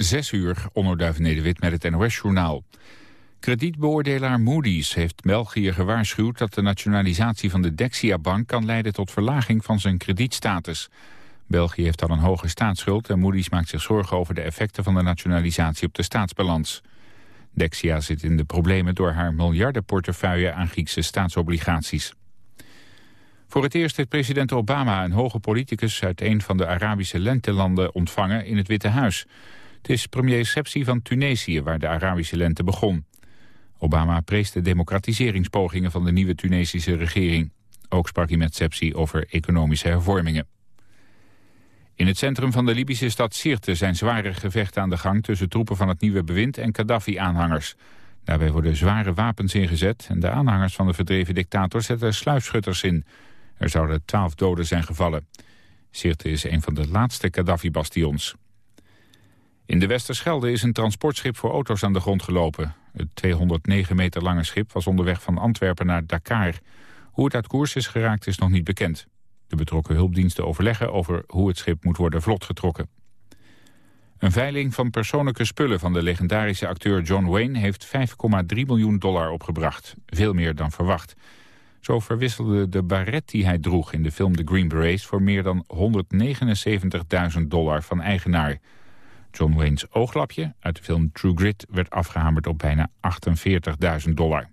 Zes uur, Onno Nederwit met het NOS-journaal. Kredietbeoordelaar Moody's heeft België gewaarschuwd... dat de nationalisatie van de Dexia-bank kan leiden tot verlaging van zijn kredietstatus. België heeft al een hoge staatsschuld... en Moody's maakt zich zorgen over de effecten van de nationalisatie op de staatsbalans. Dexia zit in de problemen door haar miljardenportefeuille aan Griekse staatsobligaties. Voor het eerst heeft president Obama een hoge politicus uit een van de Arabische lentelanden ontvangen in het Witte Huis. Het is premier Sepsi van Tunesië waar de Arabische lente begon. Obama prees de democratiseringspogingen van de nieuwe Tunesische regering. Ook sprak hij met Sepsi over economische hervormingen. In het centrum van de Libische stad Sirte zijn zware gevechten aan de gang... tussen troepen van het nieuwe bewind en Gaddafi-aanhangers. Daarbij worden zware wapens ingezet... en de aanhangers van de verdreven dictator zetten sluipschutters in. Er zouden twaalf doden zijn gevallen. Sirte is een van de laatste Gaddafi-bastions. In de Westerschelde is een transportschip voor auto's aan de grond gelopen. Het 209 meter lange schip was onderweg van Antwerpen naar Dakar. Hoe het uit koers is geraakt is nog niet bekend. De betrokken hulpdiensten overleggen over hoe het schip moet worden vlotgetrokken. Een veiling van persoonlijke spullen van de legendarische acteur John Wayne... heeft 5,3 miljoen dollar opgebracht. Veel meer dan verwacht. Zo verwisselde de baret die hij droeg in de film The Green Berets... voor meer dan 179.000 dollar van eigenaar. John Wayne's ooglapje uit de film True Grit... werd afgehamerd op bijna 48.000 dollar.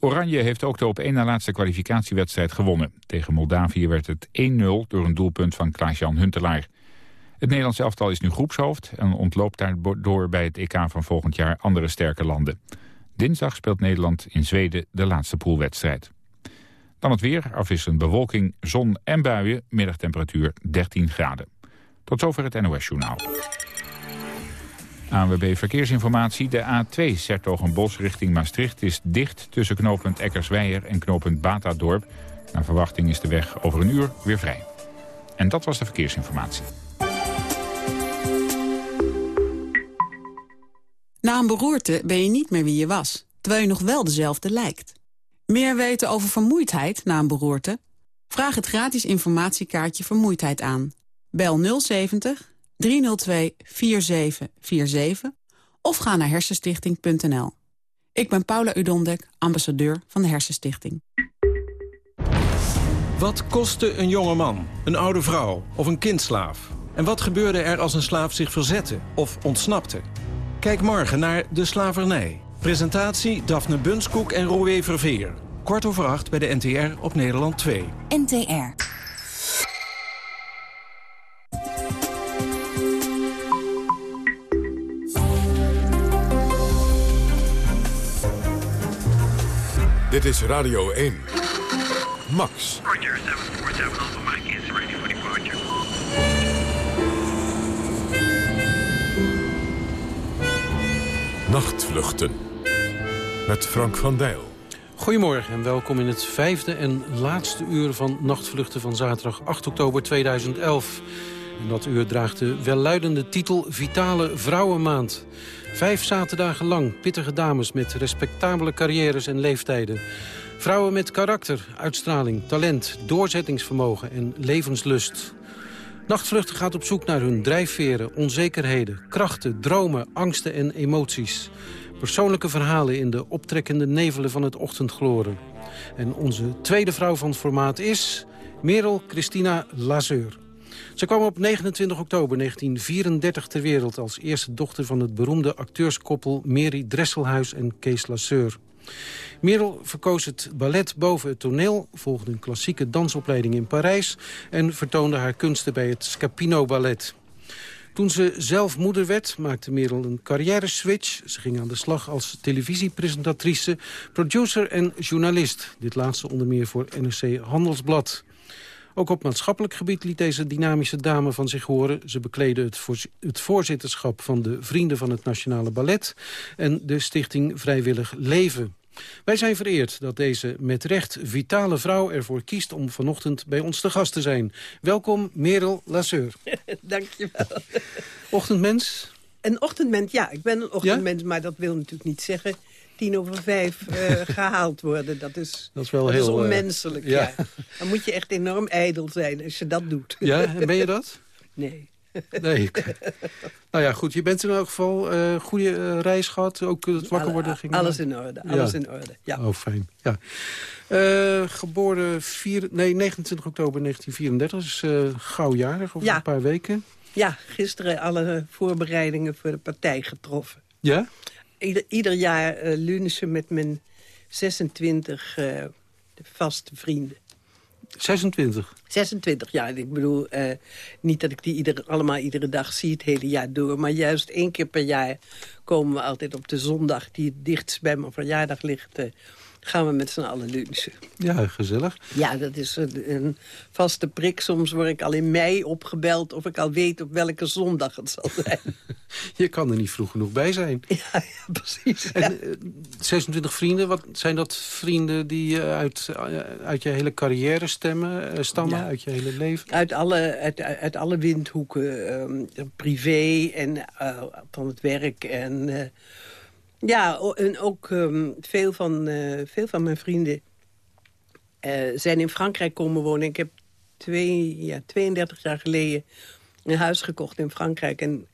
Oranje heeft ook de op één na laatste kwalificatiewedstrijd gewonnen. Tegen Moldavië werd het 1-0 door een doelpunt van Klaas-Jan Huntelaar. Het Nederlands elftal is nu groepshoofd en ontloopt daardoor bij het EK van volgend jaar andere sterke landen. Dinsdag speelt Nederland in Zweden de laatste poolwedstrijd. Dan het weer, afwisselend bewolking, zon en buien, middagtemperatuur 13 graden. Tot zover het NOS-journaal. ANWB Verkeersinformatie. De A2 Sertogenbos richting Maastricht is dicht tussen knooppunt Eckersweijer en knooppunt Batadorp. Naar verwachting is de weg over een uur weer vrij. En dat was de verkeersinformatie. Na een beroerte ben je niet meer wie je was, terwijl je nog wel dezelfde lijkt. Meer weten over vermoeidheid na een beroerte? Vraag het gratis informatiekaartje Vermoeidheid aan. Bel 070 302 4747 of ga naar hersenstichting.nl. Ik ben Paula Udondek, ambassadeur van de Hersenstichting. Wat kostte een jonge man, een oude vrouw of een kindslaaf? En wat gebeurde er als een slaaf zich verzette of ontsnapte? Kijk morgen naar De Slavernij. Presentatie Daphne Bunskoek en Roué Verveer. Kwart over acht bij de NTR op Nederland 2. NTR. Dit is Radio 1. Max. Roger, 747 Alpha Mike is ready for departure. Nachtvluchten. Met Frank van Dijl. Goedemorgen en welkom in het vijfde en laatste uur van Nachtvluchten van zaterdag 8 oktober 2011. En dat uur draagt de welluidende titel Vitale Vrouwenmaand. Vijf zaterdagen lang pittige dames met respectabele carrières en leeftijden. Vrouwen met karakter, uitstraling, talent, doorzettingsvermogen en levenslust. Nachtvluchten gaat op zoek naar hun drijfveren, onzekerheden, krachten, dromen, angsten en emoties. Persoonlijke verhalen in de optrekkende nevelen van het ochtendgloren. En onze tweede vrouw van formaat is Merel Christina Lazeur. Ze kwam op 29 oktober 1934 ter wereld... als eerste dochter van het beroemde acteurskoppel Mary Dresselhuis en Kees Lasseur. Merel verkoos het ballet boven het toneel, volgde een klassieke dansopleiding in Parijs... en vertoonde haar kunsten bij het Scapino Ballet. Toen ze zelf moeder werd, maakte Merel een carrière-switch. Ze ging aan de slag als televisiepresentatrice, producer en journalist. Dit laatste onder meer voor NRC Handelsblad. Ook op maatschappelijk gebied liet deze dynamische dame van zich horen. Ze bekleedde het, het voorzitterschap van de Vrienden van het Nationale Ballet... en de stichting Vrijwillig Leven. Wij zijn vereerd dat deze met recht vitale vrouw ervoor kiest... om vanochtend bij ons te gast te zijn. Welkom, Merel Lasseur. Dankjewel. Ochtendmens? Een ochtendmens, ja, ik ben een ochtendmens... maar dat wil natuurlijk niet zeggen tien over vijf uh, gehaald worden. Dat is, dat is wel heel... Is eh, onmenselijk, ja. Dan moet je echt enorm ijdel zijn als je dat doet. Ja, en ben je dat? Nee. Nee. nou ja, goed. Je bent in elk geval uh, goede reis gehad. Ook het wakker worden ging... Alles in orde. Alles ja. in orde, ja. Oh, fijn. Ja. Uh, geboren vier, nee, 29 oktober 1934. Dus uh, gauwjarig, over ja. een paar weken. Ja, gisteren alle voorbereidingen voor de partij getroffen. Ja? Ieder, ieder jaar uh, lunchen met mijn 26 vaste vrienden. 26? 26, ja. Ik bedoel, uh, niet dat ik die ieder, allemaal iedere dag zie het hele jaar door. Maar juist één keer per jaar komen we altijd op de zondag... die het dichtst bij mijn verjaardag ligt... Uh, gaan we met z'n allen lunchen. Ja, gezellig. Ja, dat is een, een, vaste prik. Soms word ik al in mei opgebeld of ik al weet op welke zondag het zal zijn. je kan er niet vroeg genoeg bij zijn. Ja, ja precies. En, ja. 26 vrienden, wat zijn dat vrienden die uit, uit je hele carrière stemmen, stammen, ja. uit je hele leven? Uit alle, uit, uit alle windhoeken, um, privé en uh, van het werk en... Uh, ja, en ook um, veel, van, uh, veel van mijn vrienden uh, zijn in Frankrijk komen wonen. Ik heb twee, ja, 32 jaar geleden een huis gekocht in Frankrijk. En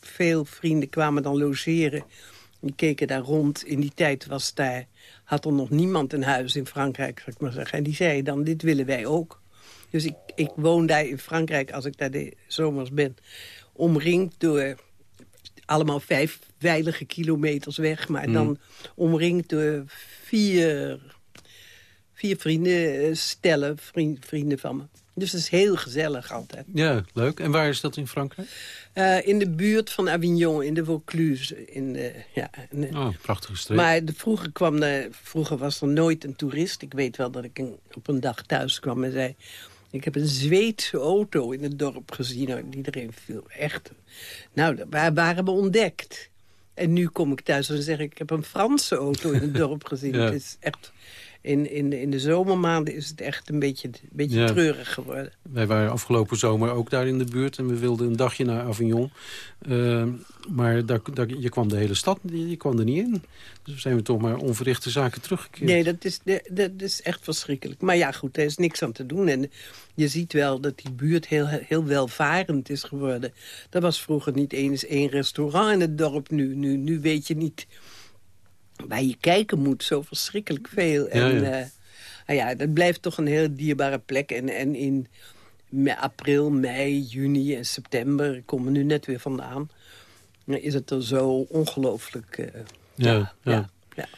veel vrienden kwamen dan logeren. Die keken daar rond. In die tijd was daar, had er nog niemand een huis in Frankrijk, zou ik maar zeggen. En die zeiden dan, dit willen wij ook. Dus ik, ik woon daar in Frankrijk, als ik daar de zomers ben... omringd door allemaal vijf veilige kilometers weg. Maar mm. dan omringd door vier, vier vrienden, stellen, vriend, vrienden van me. Dus dat is heel gezellig altijd. Ja, leuk. En waar is dat in Frankrijk? Uh, in de buurt van Avignon, in de Vaucluse. In de, ja, in de, oh, prachtige streek. Maar de, vroeger, kwam de, vroeger was er nooit een toerist. Ik weet wel dat ik een, op een dag thuis kwam en zei... Ik heb een Zweedse auto in het dorp gezien. Nou, iedereen viel echt... Nou, waar waren we ontdekt. En nu kom ik thuis en zeg ik... ik heb een Franse auto in het dorp gezien. ja. Het is echt... In, in, de, in de zomermaanden is het echt een beetje, een beetje ja. treurig geworden. Wij waren afgelopen zomer ook daar in de buurt. En we wilden een dagje naar Avignon. Uh, maar daar, daar, je kwam de hele stad, je, je kwam er niet in. Dus zijn we toch maar onverrichte zaken teruggekeerd. Nee, dat is, dat is echt verschrikkelijk. Maar ja, goed, er is niks aan te doen. En je ziet wel dat die buurt heel, heel welvarend is geworden. Er was vroeger niet eens één restaurant in het dorp. Nu, nu, nu weet je niet waar je kijken moet. Zo verschrikkelijk veel. En ja, ja. Uh, nou ja, dat blijft toch een heel dierbare plek. En, en in april, mei, juni en september... ik kom er nu net weer vandaan... is het er zo ongelooflijk... Uh, ja, ja, ja,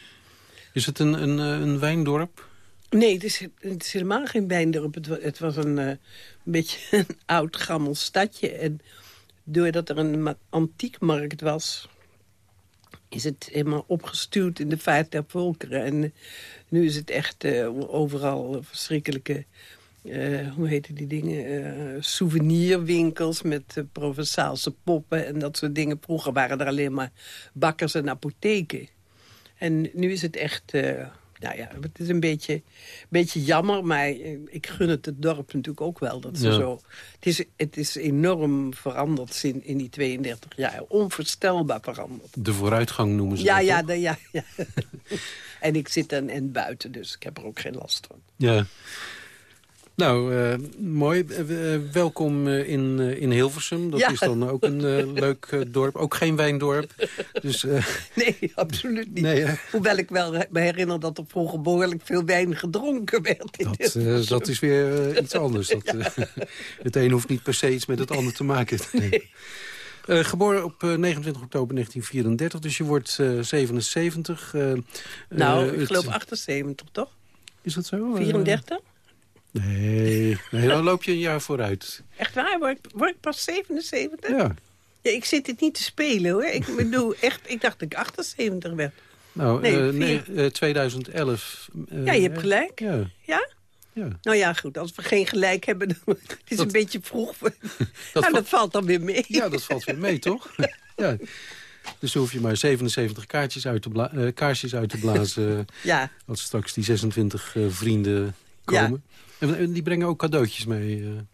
Is het een, een, een wijndorp? Nee, het is, het is helemaal geen wijndorp. Het was, het was een, uh, een beetje een oud gammel stadje. En doordat er een antiekmarkt was is het helemaal opgestuurd in de vaart der volkeren. En nu is het echt uh, overal verschrikkelijke... Uh, hoe heten die dingen? Uh, souvenirwinkels met Provençaalse poppen en dat soort dingen. Vroeger waren er alleen maar bakkers en apotheken. En nu is het echt... nou ja, het is een beetje, beetje jammer, maar ik gun het het dorp natuurlijk ook wel. Dat ze Ja. zo, het, is, het is enorm veranderd in, in die 32 jaar. Onvoorstelbaar veranderd. De vooruitgang noemen ze Ja, dat, ja, de, ja, ja. en ik zit dan en buiten, dus ik heb er ook geen last van. Ja. Nou, eh, mooi. Eh, eh, welkom in, in Hilversum. Dat Ja. is dan ook een leuk dorp. Ook geen wijndorp. Dus, Nee, absoluut niet. nee? Hoewel ik wel me herinner dat er vroeger behoorlijk veel wijn gedronken werd. In dat, dat is weer iets anders. Dat, het een hoeft niet per se iets met het ander te maken. Nee. Geboren op eh, 29 oktober 1934, dus je wordt eh, 77. eh, Nou, ik het- geloof 78, toch? Is dat zo? Eh, 34? Nee, nee, dan loop je een jaar vooruit. Echt waar? Word ik, word ik pas 77? Ja. Ja, ik zit dit niet te spelen, hoor. Ik bedoel, echt, ik dacht dat ik 78 werd. Nou, Nee, eh, vier. nee, eh, 2011. eh, Ja, je hebt gelijk. Ja, Ja? ja. Nou ja, goed, als we geen gelijk hebben, dan het is Dat- een beetje vroeg. voor- Dat nou, dat valt dan weer mee. ja, dat valt weer mee, toch? ja. Dus dan hoef je maar 77 kaartjes uit te bla- eh, kaarsjes uit te blazen... Ja, als straks die 26 eh, Ja. En, en die brengen ook cadeautjes mee.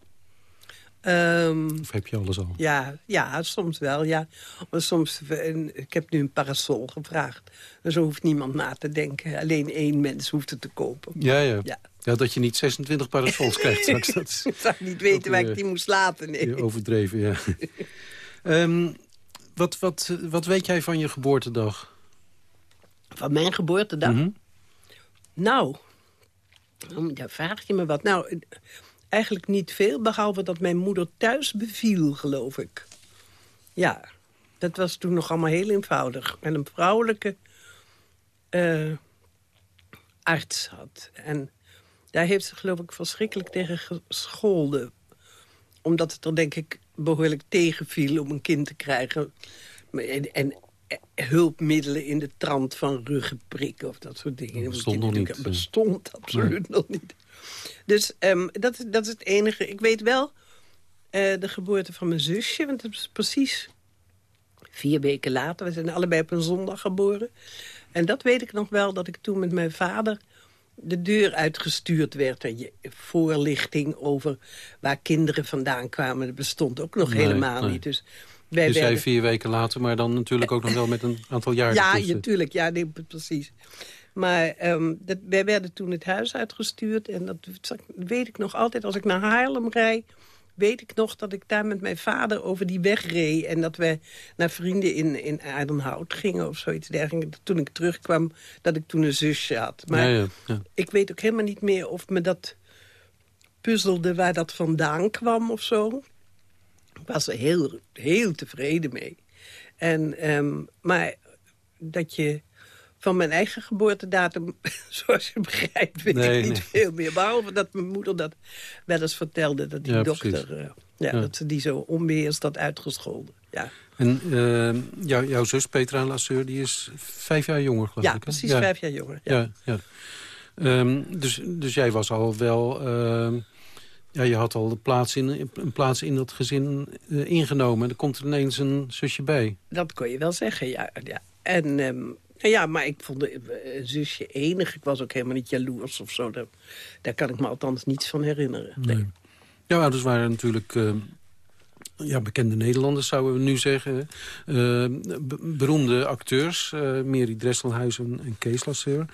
Ehm, Of heb je alles al? ja, ja, soms wel, ja. Maar soms, en ik heb nu een parasol gevraagd. Zo hoeft niemand na te denken. Alleen één mens hoeft het te kopen. Ja, ja. Ja. ja dat je niet 26 parasols krijgt straks. Dat Ik zou niet weten waar eh, ik die moest laten, nee. overdreven, ja. Ehm, wat, wat, wat weet jij van je geboortedag? Van mijn geboortedag? Mhm. Nou, daar vraag je me wat. Nou, eigenlijk niet veel, behalve dat mijn moeder thuis beviel, geloof ik. Ja, dat was toen nog allemaal heel eenvoudig. En een vrouwelijke eh, arts had. En daar heeft ze, geloof ik, verschrikkelijk tegen gescholden. Omdat het er, denk ik, behoorlijk tegenviel om een kind te krijgen. En, en hulpmiddelen in de trant van ruggenprikken of dat soort dingen. Dat bestond nog niet, eh. bestond absoluut nog niet. Dus ehm, dat, dat is het enige. Ik weet wel eh, de geboorte van mijn zusje, want het is precies vier weken later. We zijn allebei op een zondag geboren. En dat weet ik nog wel, dat ik toen met mijn vader de deur uitgestuurd werd. En je voorlichting over waar kinderen vandaan kwamen. Dat bestond ook nog Nee, helemaal nee. niet. Dus wij Dus jij werden- vier weken later, maar dan natuurlijk ook nog wel met een aantal jaar ja, natuurlijk. Ja, nee, precies. Maar ehm, dat, wij werden toen het huis uitgestuurd. En dat weet ik nog altijd. Als ik naar Haarlem rijd, weet ik nog dat ik daar met mijn vader over die weg reed. En dat we naar vrienden in, in Aardenhout gingen of zoiets dergelijks. Toen ik terugkwam, dat ik toen een zusje had. Maar ja, ja, ja. ik weet ook helemaal niet meer of me dat puzzelde waar dat vandaan kwam of zo. Ik was er heel, heel tevreden mee. En, ehm, maar dat je van mijn eigen geboortedatum, zoals je begrijpt, weet Nee, ik niet nee. veel meer. Behalve dat mijn moeder dat wel eens vertelde, dat die Ja, dokter, precies. eh, ja, Ja. dat ze die zo onbeheerst had uitgescholden. Ja, En eh, jou- jouw zus Petra Lasseur, die is vijf jaar jonger, geloof ja ik. hè? precies vijf jaar jonger. Ja. Ja, ja. Ehm, dus, dus jij was al wel... ehm, ja, je had al de plaats in, een plaats in dat gezin eh, ingenomen. Er komt er ineens een zusje bij. Dat kon je wel zeggen, ja. ja. En ehm, ja, maar ik vond de, eh, een zusje enig. Ik was ook helemaal niet jaloers of zo. Daar, daar kan ik me althans niets van herinneren. Nee. Jouw ouders waren natuurlijk ehm, ja, bekende Nederlanders, zouden we nu zeggen. Eh, be- beroemde acteurs, eh Mary Dresselhuis en, en Kees Lasseur.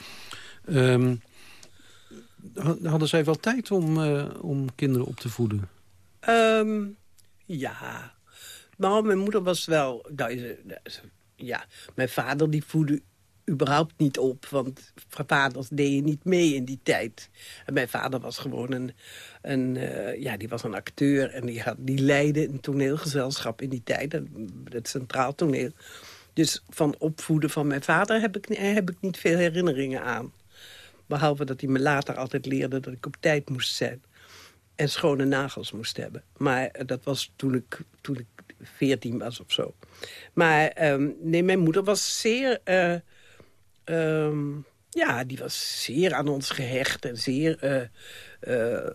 Ehm, ha- hadden zij wel tijd om, eh, om kinderen op te voeden? Ehm, ja, maar mijn moeder was wel... Nou, ze- ze- ja, mijn vader die voedde überhaupt niet op. Want vaders deden niet mee in die tijd. En mijn vader was gewoon een... een eh, ja, die was een acteur en die, had, die leidde een toneelgezelschap in die tijd. Het Centraal Toneel. Dus van opvoeden van mijn vader heb ik, heb ik niet veel herinneringen aan. Behalve dat hij me later altijd leerde dat ik op tijd moest zijn en schone nagels moest hebben. Maar eh, dat was toen ik, toen ik 14 was of zo. Maar ehm, nee, mijn moeder was zeer... eh, ehm, ja, die was zeer aan ons gehecht en zeer eh,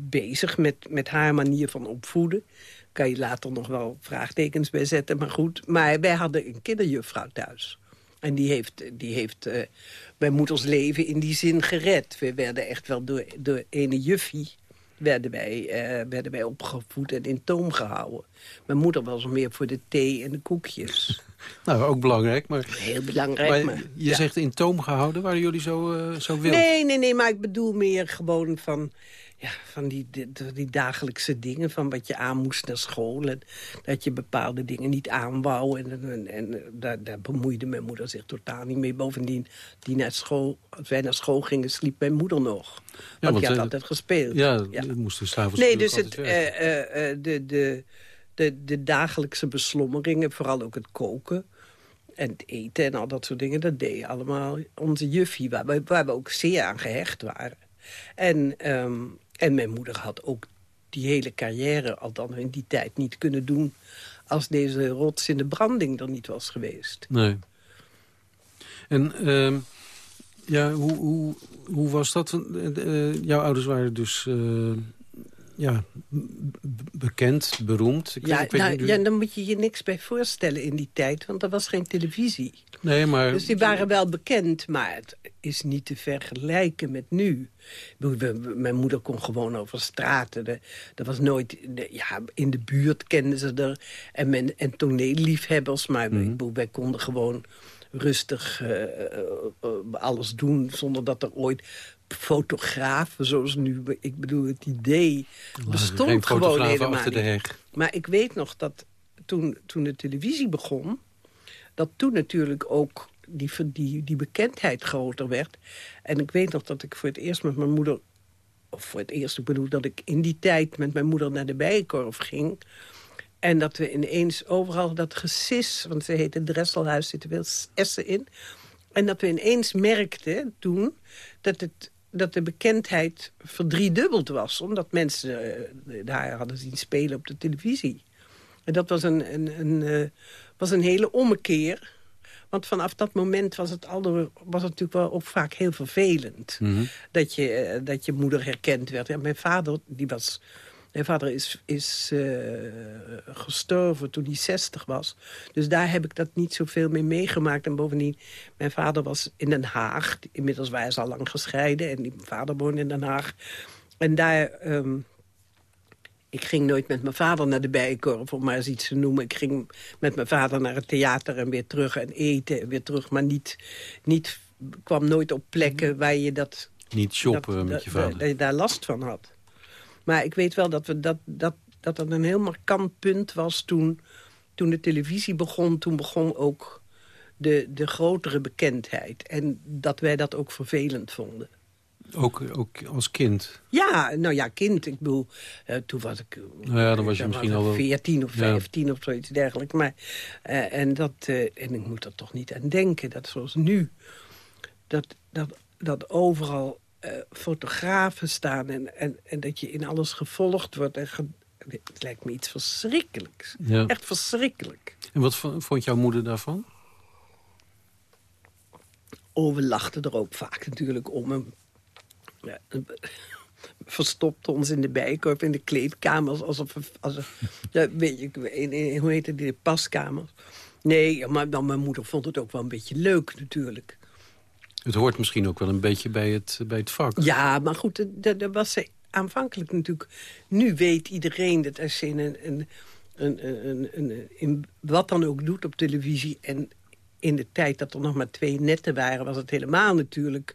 bezig met, met haar manier van opvoeden. Kan je later nog wel vraagtekens bij zetten, maar goed. Maar wij hadden een kinderjuffrouw thuis. En die heeft, die heeft eh, mijn moeders leven in die zin gered. We werden echt wel door, door ene juffie werden wij, eh, werden wij opgevoed en in toom gehouden. Mijn moeder was meer voor de thee en de koekjes. Nou, ook belangrijk, maar... Heel belangrijk. maar maar, je ja. zegt in toom gehouden, waren jullie zo, eh, zo wild? Nee, nee, nee, maar ik bedoel meer gewoon van, ja, van die, die, die dagelijkse dingen. Van wat je aan moest naar school. En dat je bepaalde dingen niet aan wou. En, en, en daar, daar bemoeide mijn moeder zich totaal niet mee. Bovendien, die naar school, als wij naar school gingen, sliep mijn moeder nog. Want, want, die had eh, altijd gespeeld. Ja, dat moesten s'avonds Nee, dus het, eh, eh, eh, de, de, de, de dagelijkse beslommeringen, vooral ook het koken en het eten en al dat soort dingen... dat deed allemaal onze juffie, waar we, waar we ook zeer aan gehecht waren. En, ehm, en mijn moeder had ook die hele carrière, althans in die tijd, niet kunnen doen... als deze rots in de branding er niet was geweest. Nee. En ehm, ja, hoe, hoe, hoe was dat? Eh, eh, jouw ouders waren dus eh, ja, bekend, beroemd. Ik Ja, nou, ja, dan moet je je niks bij voorstellen in die tijd, want er was geen televisie. nee, maar... Dus die waren wel bekend, maar het is niet te vergelijken met nu. Mijn moeder kon gewoon over straten. Er, was nooit, ja, in de buurt kenden ze er. En, men, en toneelliefhebbers, maar bedoel, wij konden gewoon rustig eh, eh, eh, alles doen... zonder dat er ooit fotografen zoals nu... Ik bedoel, het idee bestond gewoon helemaal achter de niet. Maar ik weet nog dat toen, toen de televisie begon... dat toen natuurlijk ook die, die, die bekendheid groter werd. En ik weet nog dat ik voor het eerst met mijn moeder... of voor het eerst, ik bedoel dat ik in die tijd met mijn moeder naar de Bijenkorf ging... En dat we ineens overal dat gesis, want ze heette Dresselhuis, zitten veel S'en in. En dat we ineens merkten toen dat, het, dat de bekendheid verdriedubbeld was. Omdat mensen eh, daar hadden zien spelen op de televisie. En dat was een, een, een, eh, was een hele ommekeer. Want vanaf dat moment was het, al was het natuurlijk wel ook vaak heel vervelend. dat, je, eh, dat je moeder herkend werd. En mijn vader, die was... Mijn vader is, is eh, gestorven toen hij 60 was. Dus daar heb ik dat niet zoveel mee meegemaakt. En bovendien, mijn vader was in Den Haag. Inmiddels waren ze al lang gescheiden. En mijn vader woonde in Den Haag. En daar... ehm, ik ging nooit met mijn vader naar de Bijenkorf, om maar eens iets te noemen. Ik ging met mijn vader naar het theater en weer terug en eten en weer terug. Maar niet, niet kwam nooit op plekken waar je dat Niet shoppen dat, met je vader. Dat je daar last van had. Maar ik weet wel dat, we dat, dat, dat het een heel markant punt was toen, toen de televisie begon. Toen begon ook de, de grotere bekendheid. En dat wij dat ook vervelend vonden. Ook, ook als kind. Ja, nou ja, kind. Ik bedoel, eh, toen was ik... eh, Nou ja, dan was je dan misschien al wel... 14 of Ja. 15 of zoiets dergelijks. Maar, eh, en, dat, en ik moet er toch niet aan denken. Dat zoals nu, dat, dat, dat overal eh, fotografen staan... En, en, en dat je in alles gevolgd wordt. En ge- het lijkt me iets verschrikkelijks. Ja. Echt verschrikkelijk. En wat vond jouw moeder daarvan? Oh, we lachten er ook vaak natuurlijk om hem. Ja, verstopte ons in de bijkorf, in de kleedkamers. Alsof, we- alsof ja, weet je, in, in- hoe heette die, de paskamers. Nee, maar dan mijn moeder vond het ook wel een beetje leuk natuurlijk. Het hoort misschien ook wel een beetje bij het, bij het vak. Ja, maar goed, dat, dat was ze aanvankelijk natuurlijk... Nu weet iedereen dat als je in, een, een, een, een, een- in wat dan ook doet op televisie... en in de tijd dat er nog maar twee netten waren... was het helemaal natuurlijk...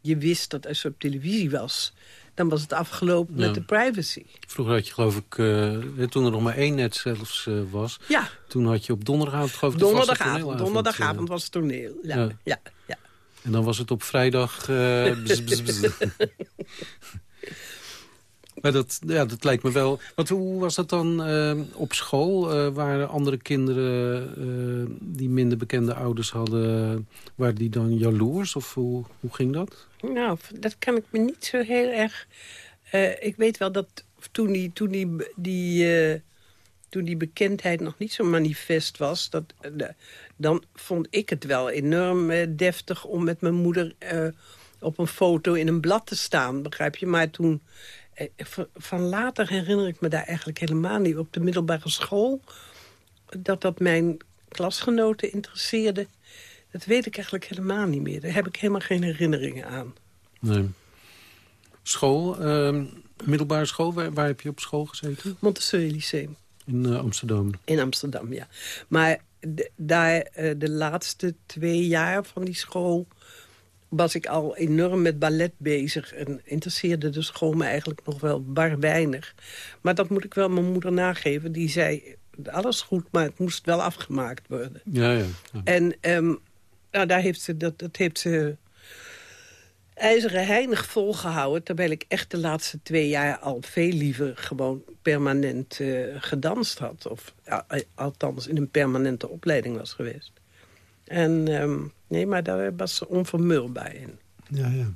Je wist dat als je op televisie was... dan was het afgelopen Ja. met de privacy. Vroeger had je geloof ik, eh, toen er nog maar één net zelfs eh, was... Ja, toen had je op donderdagavond geloof ik donderdagavond. Donderdagavond eh, was het toneel. Ja, Ja. ja. En dan was het op vrijdag... eh, bzz, bzz, bzz. maar dat, ja, dat lijkt me wel... Want hoe was dat dan eh, op school? Eh, waren andere kinderen eh, die minder bekende ouders hadden... waren die dan jaloers? Of hoe, hoe ging dat? Nou, dat kan ik me niet zo heel erg... Eh, ik weet wel dat toen die, toen die, die, eh, toen die bekendheid nog niet zo manifest was... Dat, eh, de- dan vond ik het wel enorm eh, deftig om met mijn moeder... eh, op een foto in een blad te staan, begrijp je? Maar toen... eh, van- later herinner ik me daar eigenlijk helemaal niet. Op de middelbare school, dat dat mijn klasgenoten interesseerde... dat weet ik eigenlijk helemaal niet meer. Daar heb ik helemaal geen herinneringen aan. Nee. School, eh, middelbare school, waar, waar heb je op school gezeten? Montessori Lyceum In eh, Amsterdam. in Amsterdam, ja. Maar de- daar eh, de laatste twee jaar van die school... was ik al enorm met ballet bezig. En interesseerde de school me eigenlijk nog wel bar weinig. Maar dat moet ik wel mijn moeder nageven. Die zei, alles goed, maar het moest wel afgemaakt worden. Ja, ja. ja. En ehm, nou, daar heeft ze, dat, dat heeft ze ijzeren heinig volgehouden... terwijl ik echt de laatste twee jaar al veel liever gewoon permanent eh, gedanst had. Of eh, althans in een permanente opleiding was geweest. En ehm, nee, maar daar was ze onvermurbaar in. ja, ja.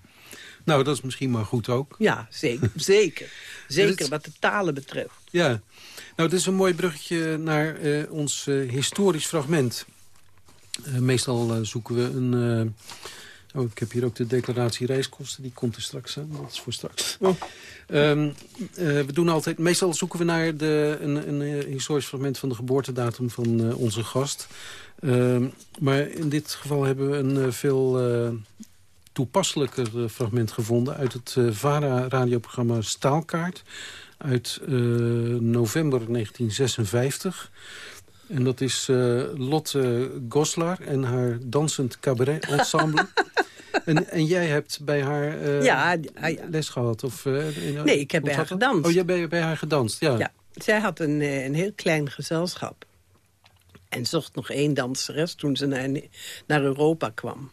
Nou, dat is misschien maar goed ook. Ja, zeker. zeker. Zeker Dit- wat de talen betreft. Ja. Nou, dit is een mooi bruggetje naar eh, ons historisch fragment. Meestal zoeken we een, Oh, ik heb hier ook de declaratie reiskosten. Die komt er straks aan. Dat is voor straks. Oh. Ehm, eh, we doen altijd... Meestal zoeken we naar de, een, een, eh, historisch fragment van de geboortedatum van uh, onze gast. Ehm, maar in dit geval hebben we een veel toepasselijker fragment gevonden... uit het VARA-radioprogramma Staalkaart uit november 1956... En dat is uh, Lotte Goslar en haar dansend cabaret ensemble. en, en jij hebt bij haar uh, ja, les gehad? Of, uh, nee, ik heb bij haar gedanst. Oh, jij hebt bij, haar gedanst, ja. ja. Zij had een, een heel klein gezelschap. En zocht nog één danseres toen ze naar, naar Europa kwam.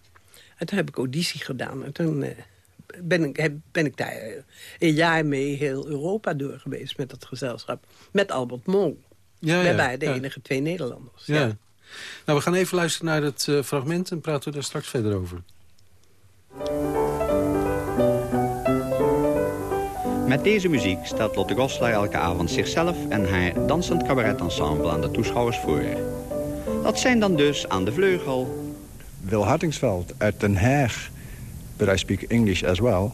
En toen heb ik auditie gedaan. En toen ben, ik, ben ik daar een jaar mee heel Europa door geweest met dat gezelschap. Met Albert Mol. Ja, ja, wij de enige twee Nederlanders. Ja. Nou, we gaan even luisteren naar het uh, fragment en praten we daar straks verder over. Met deze muziek stelt Lotte Goslar elke avond zichzelf en haar dansend cabaretensemble aan de toeschouwers voor. Dat zijn dan dus aan de vleugel... Wil Hartingsveld uit Den Haag, but I speak English as well...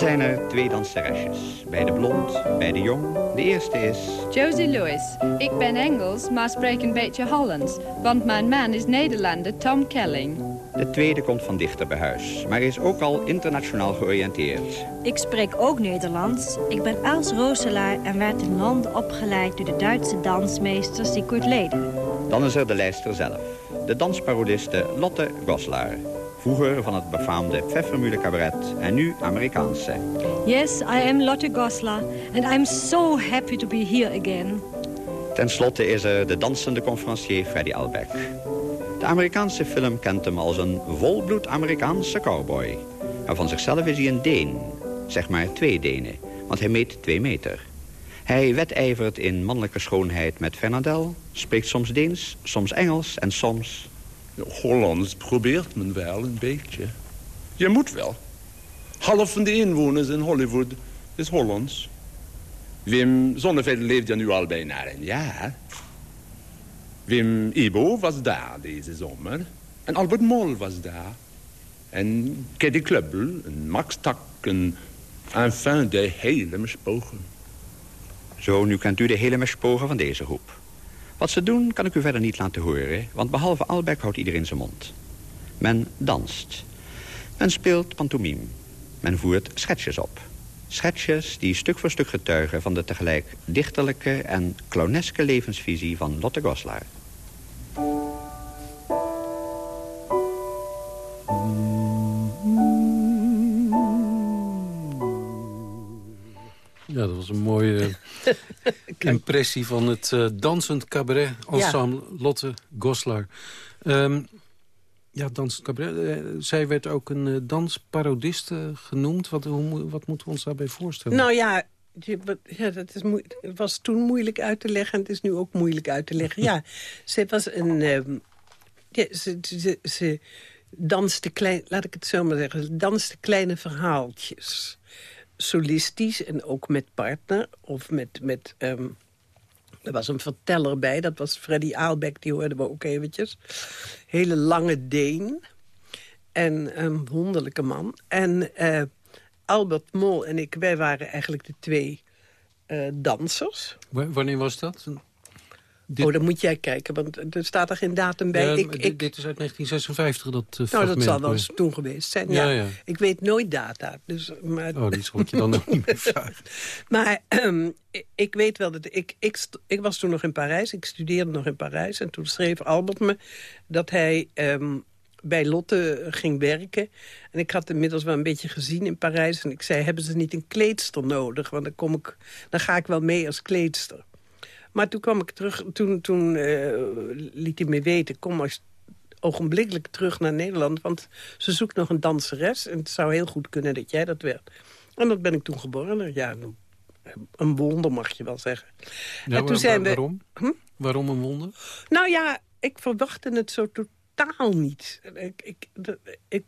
zijn er twee danseresjes. Beide blond, beide jong. De eerste is... Josie Lewis. Ik ben Engels, maar spreek een beetje Hollands. Want mijn man is Nederlander Tom Kelling. De tweede komt van dichter bij huis, maar is ook al internationaal georiënteerd. Ik spreek ook Nederlands. Ik ben Els Rooselaar en werd in Londen opgeleid door de Duitse dansmeester Sigurd Leden. Dan is er de lijster zelf, de dansparodiste Lotte Goslar. Vroeger van het befaamde Pfeffermühle cabaret en nu Amerikaanse. Yes, I am Lotte Goslar and I'm so happy to be here again. Ten slotte is er de dansende conferencier Freddy Albeck. De Amerikaanse film kent hem als een volbloed Amerikaanse cowboy. Maar van zichzelf is hij een Deen. Zeg maar twee Denen, want hij meet twee meter. Hij wedijvert in mannelijke schoonheid met Fernandel, spreekt soms Deens, soms Engels en soms Hollands probeert men wel een beetje. Je moet wel. Half van de inwoners in Hollywood is Hollands. Wim Zonneveld leeft ja nu al bijna een jaar. Wim Ibo was daar deze zomer. En Albert Mol was daar. En Keddy Klubbel, en Max Tak, en enfin de hele mespogen. Zo, nu kent u de hele mespogen van deze groep. Wat ze doen kan ik u verder niet laten horen, want behalve Albeck houdt iedereen zijn mond. Men danst. Men speelt pantomime. Men voert schetsjes op. Schetsjes die stuk voor stuk getuigen van de tegelijk dichterlijke en clowneske levensvisie van Lotte Goslar. Ja, dat was een mooie impressie van het uh, dansend cabaret ensemble Lotte Goslar. Um, ja, dansend cabaret. Uh, zij werd ook een uh, dansparodiste genoemd. Wat, hoe, wat moeten we ons daarbij voorstellen? Nou ja, ja, dat is het was toen moeilijk uit te leggen en het is nu ook moeilijk uit te leggen. ja, ze was een... Um, ja, ze, ze, ze danste klein, laat ik het zo maar zeggen, danste kleine verhaaltjes solistisch en ook met partner. Of met... met um, er was een verteller bij, dat was Freddy Aalbeck, die hoorden we ook eventjes. Hele lange Deen. En een wonderlijke man. En uh, Albert Mol en ik, wij waren eigenlijk de twee uh, dansers. wanneer was dat? Oh, dan moet jij kijken, want er staat er geen datum bij. ik, ik... Dit is uit 1956, dat uh, Nou, dat zal wel eens toen geweest zijn. Ja, ja, Ik weet nooit data. Dus, maar... Oh, die schrok je dan ook niet meer vragen. maar um, ik weet wel dat... Ik, ik, ik was toen nog in Parijs, ik studeerde nog in Parijs... en toen schreef Albert me dat hij... Um, bij Lotte ging werken. En ik had inmiddels wel een beetje gezien in Parijs. En ik zei, hebben ze niet een kleedster nodig? Want dan, kom ik, dan ga ik wel mee als kleedster. Maar toen kwam ik terug, toen, toen uh, liet hij me weten... kom maar ogenblikkelijk terug naar Nederland... want ze zoekt nog een danseres... en het zou heel goed kunnen dat jij dat werd. En dat ben ik toen geboren. Ja, een wonder mag je wel zeggen. en toen zijn. Waarom? Hm? Waarom een wonder? Nou ja, ik verwachtte het zo totaal niet. Ik, ik, ik,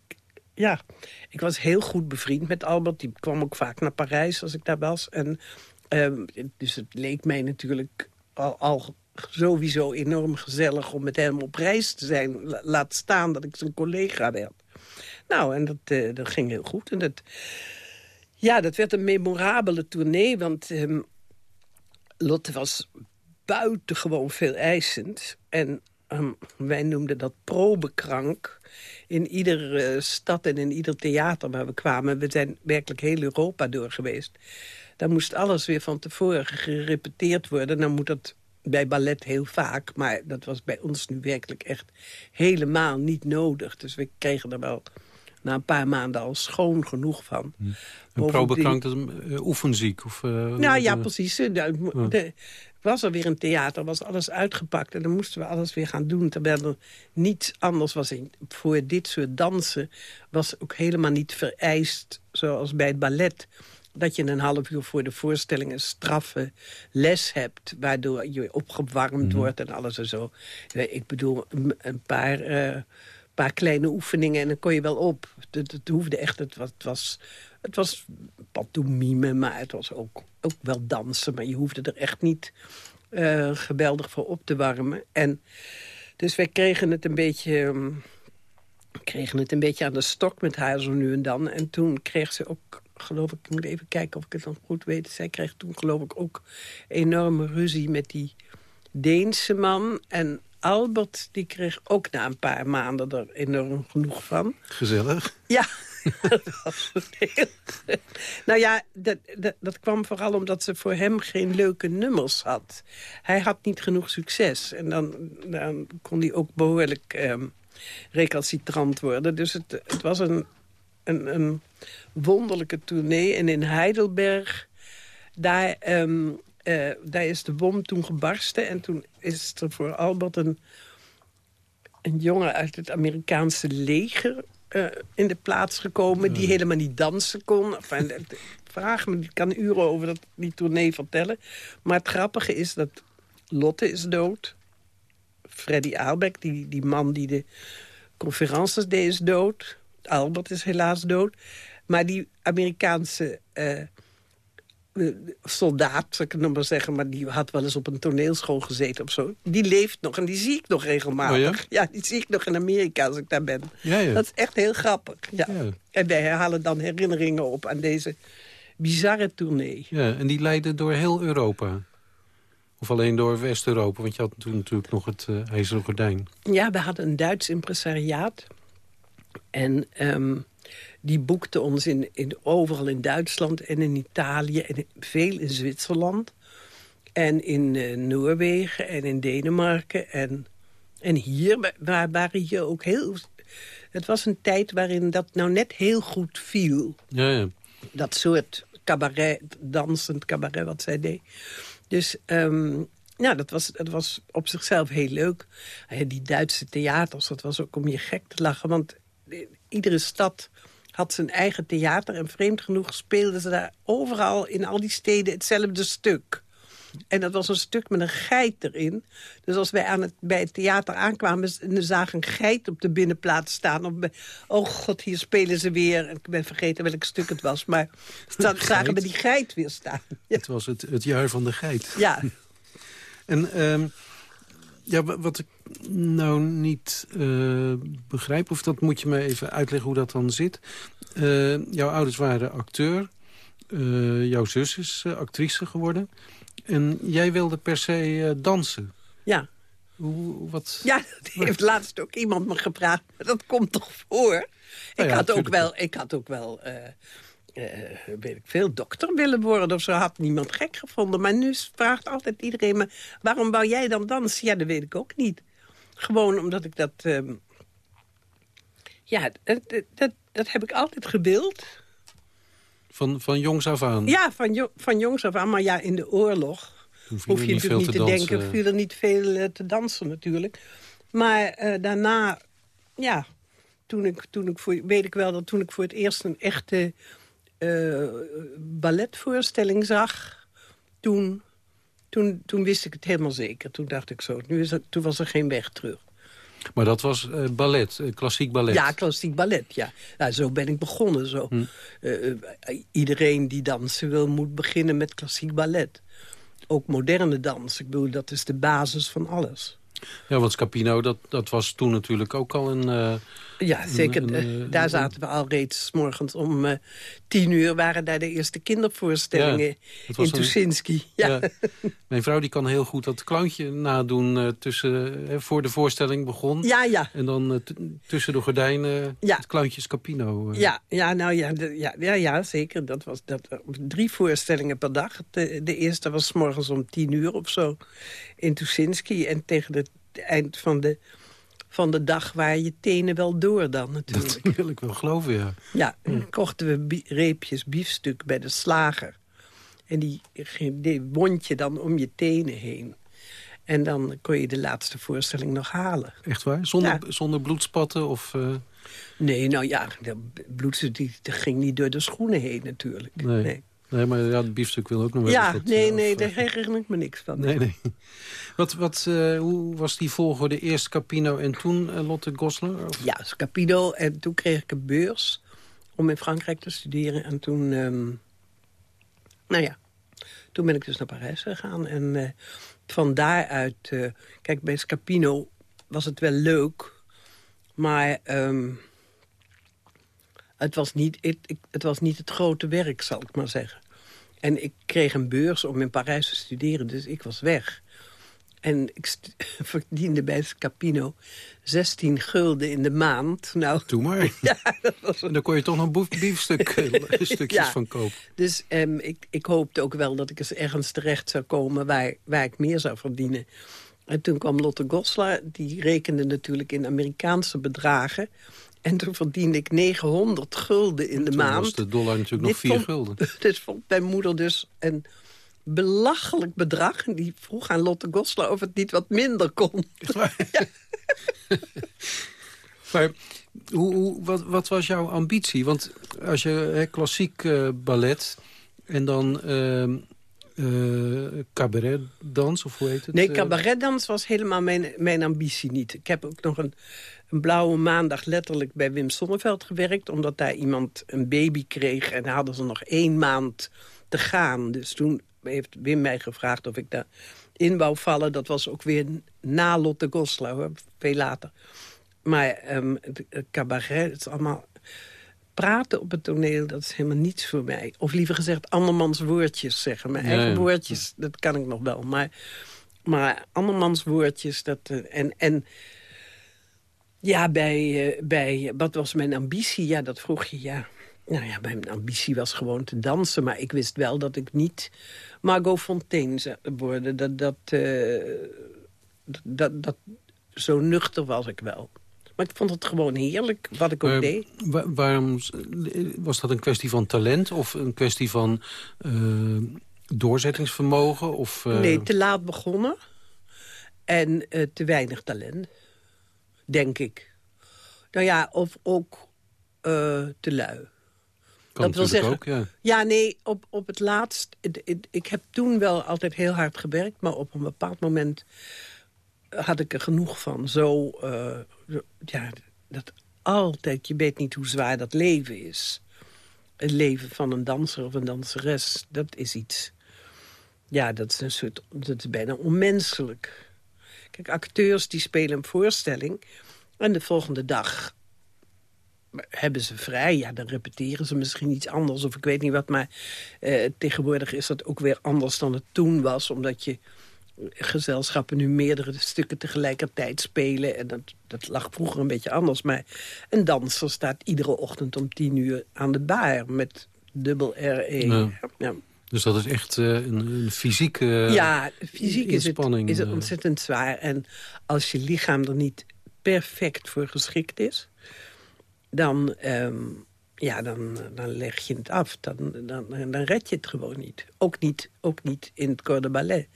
ja, ik was heel goed bevriend met Albert. Die kwam ook vaak naar Parijs als ik daar was. En, uh, dus het leek mij natuurlijk al, sowieso enorm gezellig om met hem op reis te zijn. La- laat staan dat ik zijn collega werd. Nou, en dat, eh, dat ging heel goed. En dat, ja, dat werd een memorabele tournee, want ehm, Lotte was buitengewoon veel eisend. En ehm, wij noemden dat probekrank. In iedere eh, stad en in ieder theater waar we kwamen... we zijn werkelijk heel Europa door geweest... dan moest alles weer van tevoren gerepeteerd worden. Dan moet dat bij ballet heel vaak, maar dat was bij ons nu werkelijk echt helemaal niet nodig. Dus we kregen er wel na een paar maanden al schoon genoeg van. Een Bovendien- probekank, dat een eh, oefenziek? Of, eh, nou ja, precies. Eh, de- was er weer een theater, was alles uitgepakt... en dan moesten we alles weer gaan doen. Terwijl er niets anders was. In, voor dit soort dansen was ook helemaal niet vereist... zoals bij het ballet dat je een half uur voor de voorstelling een straffe les hebt... waardoor je opgewarmd Mhm. wordt en alles en zo. Eh, Ik bedoel, een- paar, eh, paar kleine oefeningen en dan kon je wel op. Het, het hoefde echt, het was, het was, het was pantomime, maar het was ook, ook wel dansen. Maar je hoefde er echt niet eh, geweldig voor op te warmen. En dus wij kregen het een beetje... ehm, kregen het een beetje aan de stok met haar zo nu en dan. En toen kreeg ze ook, geloof ik, ik moet even kijken of ik het nog goed weet. Zij kreeg toen geloof ik ook enorme ruzie met die Deense man. En Albert, die kreeg ook na een paar maanden er enorm genoeg van. Gezellig. Ja, dat was heel... Nou ja, dat, dat, dat kwam vooral omdat ze voor hem geen leuke nummers had. Hij had niet genoeg succes. En dan, dan kon hij ook behoorlijk ehm, recalcitrant worden. Dus het, het was een, een, een wonderlijke tournee. En in Heidelberg, daar, ehm, eh, daar is de bom toen gebarsten. En toen is er voor Albert een een jongen uit het Amerikaanse leger eh, in de plaats gekomen... die helemaal niet dansen kon. Enfin, vraag me, ik kan uren over dat, die tournee vertellen. Maar het grappige is dat Lotte is dood. Freddy Aalbeck, die, die man die de conferences deed, is dood. Albert is helaas dood. Maar die Amerikaanse eh, eh, soldaat, zou ik het nog maar zeggen... maar die had wel eens op een toneelschool gezeten of zo. Die leeft nog en die zie ik nog regelmatig. Oh ja? die zie ik nog in Amerika als ik daar ben. Ja, ja. Dat is echt heel grappig. Ja. En wij herhalen dan herinneringen op aan deze bizarre tournee. Ja, en die leidde door heel Europa. Of alleen door West-Europa, want je had toen natuurlijk nog het eh IJzeren Gordijn. Ja, we hadden een Duits impresariaat. En ehm, die boekte ons in, in, overal in Duitsland en in Italië en veel in Zwitserland. En in eh, Noorwegen en in Denemarken. En, en hier wa- wa- waren hier ook heel... Het was een tijd waarin dat nou net heel goed viel. Ja, ja. Dat soort cabaret, dansend cabaret wat zij deed. Dus ehm, ja, dat was, dat was op zichzelf heel leuk. Die Duitse theaters, dat was ook om je gek te lachen. Want iedere stad had zijn eigen theater. En vreemd genoeg speelden ze daar overal in al die steden hetzelfde stuk. En dat was een stuk met een geit erin. Dus als wij aan het, bij het theater aankwamen... en we zagen een geit op de binnenplaats staan... Of oh god, hier spelen ze weer. Ik ben vergeten welk stuk het was. Maar dan zagen we die geit weer staan. Ja. Het was het, het jaar van de geit. ja. En ehm, ja, wa- wat ik nou niet eh, begrijp, of dat moet je me even uitleggen hoe dat dan zit. Eh, jouw ouders waren acteur. Eh, jouw zus is actrice geworden. En jij wilde per se dansen. Ja. Hoe, wat... Ja, dat heeft laatst ook iemand me gevraagd. Maar dat komt toch voor? Nou ik, ja, had ook wel, ik had ook wel, eh, weet ik veel, dokter willen worden of zo. Had niemand gek gevonden. Maar nu vraagt altijd iedereen me... waarom wou jij dan dansen? Ja, dat weet ik ook niet. Gewoon omdat ik dat... ehm, ja, dat, dat, heb ik altijd gewild. Van, van jongs af aan. Ja, van, jo van jongs af aan. Maar ja, in de oorlog hoef je niet natuurlijk niet te, te denken. viel er niet veel eh, te dansen natuurlijk. Maar eh, daarna, ja, toen ik, toen ik voor, weet ik wel dat toen ik voor het eerst een echte eh, balletvoorstelling zag... Toen, toen, toen wist ik het helemaal zeker. Toen dacht ik zo, nu is het, toen was er geen weg terug. Maar dat was eh, ballet, eh, klassiek ballet. Ja, klassiek ballet, ja. Nou, zo ben ik begonnen. Zo. Hm. Iedereen die dansen wil, moet beginnen met klassiek ballet. ook moderne dans. Ik bedoel, dat is de basis van alles. Ja, want Scapino, dat, dat was toen natuurlijk ook al een... Ja, zeker. Een, een, daar zaten we al reeds morgens om uh, tien uur... waren daar de eerste kindervoorstellingen ja, in Tuschinski. Ja. ja. Mijn vrouw die kan heel goed dat clowntje nadoen uh, tussen, voor de voorstelling begon. Ja, ja. En dan tussen de gordijnen ja. het clowntje Scapino. Ja, ja, nou ja, de, ja, ja, ja, zeker. Dat was dat, drie voorstellingen per dag. De, de eerste was morgens om tien uur of zo in Tuschinski. En tegen het eind van de, van de dag waren je tenen wel door dan natuurlijk. Dat wil ik wel geloven, ja. Ja, dan kochten we reepjes biefstuk bij de slager. En die, die wond je dan om je tenen heen. En dan kon je de laatste voorstelling nog halen. Echt waar? Zonder, zonder bloedspatten? Of, uh... Nee, nou ja, de bloed die, ging niet door de schoenen heen natuurlijk. Nee. nee. Nee, maar ja, het biefstuk wil ook nog wel Ja, nee, nee, daar herinner ik me niks van. Nee, nee. Wat, wat, uh, hoe was die volgorde? Eerst Capino en toen uh, Lotte Goslar? Of? Ja, Capino en toen kreeg ik een beurs om in Frankrijk te studeren. En toen, um, nou ja, toen ben ik dus naar Parijs gegaan. En uh, van daaruit, kijk, bij Scapino was het wel leuk, maar... Um, het was, niet, het, het was niet het grote werk, zal ik maar zeggen. En ik kreeg een beurs om in Parijs te studeren, dus ik was weg. En ik verdiende bij Scapino 16 gulden in de maand. Nou, Doe maar. Ja, dat was een... Dan kon je toch nog biefstuk, stukjes ja, van kopen. Dus um, ik, ik hoopte ook wel dat ik eens ergens terecht zou komen... waar, waar ik meer zou verdienen. En toen kwam Lotte Goslar, die rekende natuurlijk in Amerikaanse bedragen. En toen verdiende ik 900 gulden in de toen maand. was de dollar natuurlijk nog 4 gulden. Dus vond mijn moeder dus een belachelijk bedrag. En die vroeg aan Lotte Goslar of het niet wat minder kon. Ja. maar hoe, hoe, wat, wat, was jouw ambitie? Want als je hè, klassiek uh, ballet en dan... Uh, cabaretdans, of hoe heet het? Nee, cabaretdans was helemaal mijn, mijn ambitie niet. Ik heb ook nog een, een blauwe maandag letterlijk bij Wim Sonneveld gewerkt... omdat daar iemand een baby kreeg en hadden ze nog één maand te gaan. Dus toen heeft Wim mij gevraagd of ik daar in wou vallen. Dat was ook weer na Lotte Goslar, veel later. Maar um, het cabaret, het is allemaal praten op het toneel, dat is helemaal niets voor mij. Of liever gezegd, andermans woordjes zeggen. Mijn eigen woordjes, dat kan ik nog wel. Maar, maar andermans woordjes, dat... Uh, en, en ja, bij, uh, bij... Wat was mijn ambitie? Ja, dat vroeg je, ja... Nou ja, mijn ambitie was gewoon te dansen. Maar ik wist wel dat ik niet Margot Fontaine zou worden. Dat, dat, uh, dat, dat, zo nuchter was ik wel. Maar ik vond het gewoon heerlijk, wat ik ook maar, deed. Wa waarom was dat een kwestie van talent of een kwestie van uh, doorzettingsvermogen? Of, uh... Nee, te laat begonnen en uh, te weinig talent, denk ik. Nou ja, of ook te lui. Kan dat wil zeggen, ook, ja. ja, nee, op, op het laatst... Ik, ik heb toen wel altijd heel hard gewerkt... maar op een bepaald moment had ik er genoeg van. Zo, uh, ja, dat altijd, je weet niet hoe zwaar dat leven is. Het leven van een danser of een danseres, dat is iets... Ja, dat is een soort, dat is bijna onmenselijk. Kijk, acteurs die spelen een voorstelling... en de volgende dag hebben ze vrij. Ja, dan repeteren ze misschien iets anders of ik weet niet wat. Maar eh, tegenwoordig is dat ook weer anders dan het toen was. Omdat je gezelschappen nu meerdere stukken tegelijkertijd spelen. En dat, dat lag vroeger een beetje anders. Maar een danser staat iedere ochtend om tien uur aan de baar met dubbel RE. Ja. Ja. Dus dat is echt uh, een, een, fysieke Ja, fysiek is het, is het eh. ontzettend zwaar. En als je lichaam er niet perfect voor geschikt is... dan, um, ja, dan, dan leg je het af. Dan, dan, dan red je het gewoon niet. Ook niet, ook niet in het corps de ballet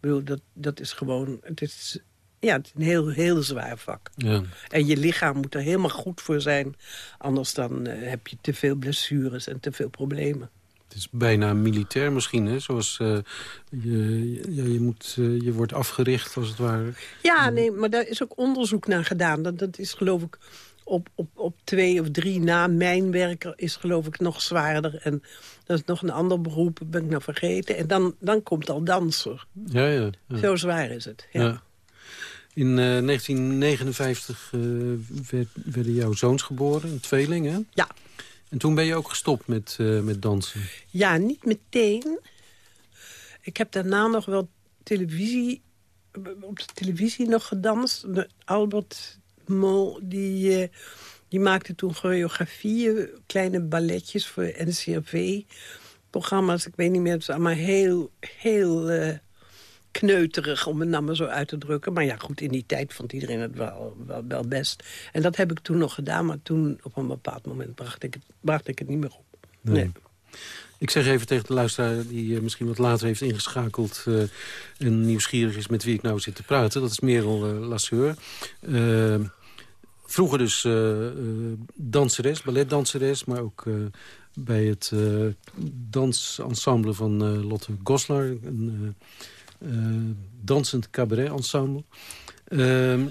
bedoel, dat, dat is gewoon... Het is, ja, het is een heel, heel zwaar vak. Ja. En je lichaam moet er helemaal goed voor zijn. Anders dan uh, heb je te veel blessures en te veel problemen. Het is bijna militair misschien, hè? Zoals uh, je, je, je, moet, uh, je wordt afgericht, als het ware. Ja, nee, maar daar is ook onderzoek naar gedaan. Dat, dat is geloof ik op, op, op twee of drie na mijnwerker is geloof ik nog zwaarder. En dat is nog een ander beroep, ben ik nou vergeten. En dan, dan komt al danser. Ja, ja. ja. Zo zwaar is het, ja. Ja. In eh, 1959 eh, werd, werden jouw zoons geboren, een tweeling, hè? Ja. En toen ben je ook gestopt met, eh, met dansen. Ja, niet meteen. Ik heb daarna nog wel televisie, op de televisie nog gedanst. De Albert Die, eh, die maakte toen choreografieën, kleine balletjes voor NCRV. Programma's, ik weet niet meer, het is allemaal heel, heel eh, kneuterig om het nou maar zo uit te drukken. Maar ja, goed, in die tijd vond iedereen het wel, wel, wel best. En dat heb ik toen nog gedaan, maar toen op een bepaald moment bracht ik het, bracht ik het niet meer op. Nee. Ik zeg even tegen de luisteraar die eh, misschien wat later heeft ingeschakeld... eh, en nieuwsgierig is met wie ik nou zit te praten. Dat is Merel eh, Lasseur. Eh, vroeger dus eh, eh, danseres, balletdanseres... maar ook eh, bij het dansensemble van Lotte Goslar. Een dansend cabaret-ensemble. Ehm,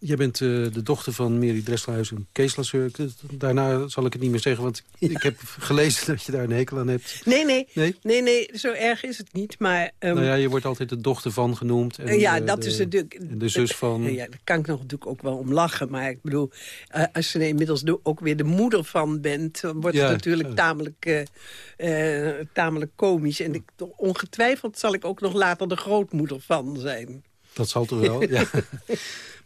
Jij bent eh, de dochter van Mary Dresselhuis en Kees Lasseur. Daarna zal ik het niet meer zeggen, want ik heb gelezen dat je daar een hekel aan hebt. Nee, nee, Nee? nee, nee, zo erg is het niet. Maar, ehm, nou ja, je wordt altijd de dochter van genoemd. En, ja, dat de, is natuurlijk... de zus van... Ja, daar kan ik nog natuurlijk ook wel om lachen. Maar ik bedoel, eh, als je er inmiddels de- ook weer de moeder van bent... dan wordt Ja, het natuurlijk tamelijk, eh, tamelijk komisch. En ik, ongetwijfeld zal ik ook nog later de grootmoeder van zijn. Dat zal toch wel, ja.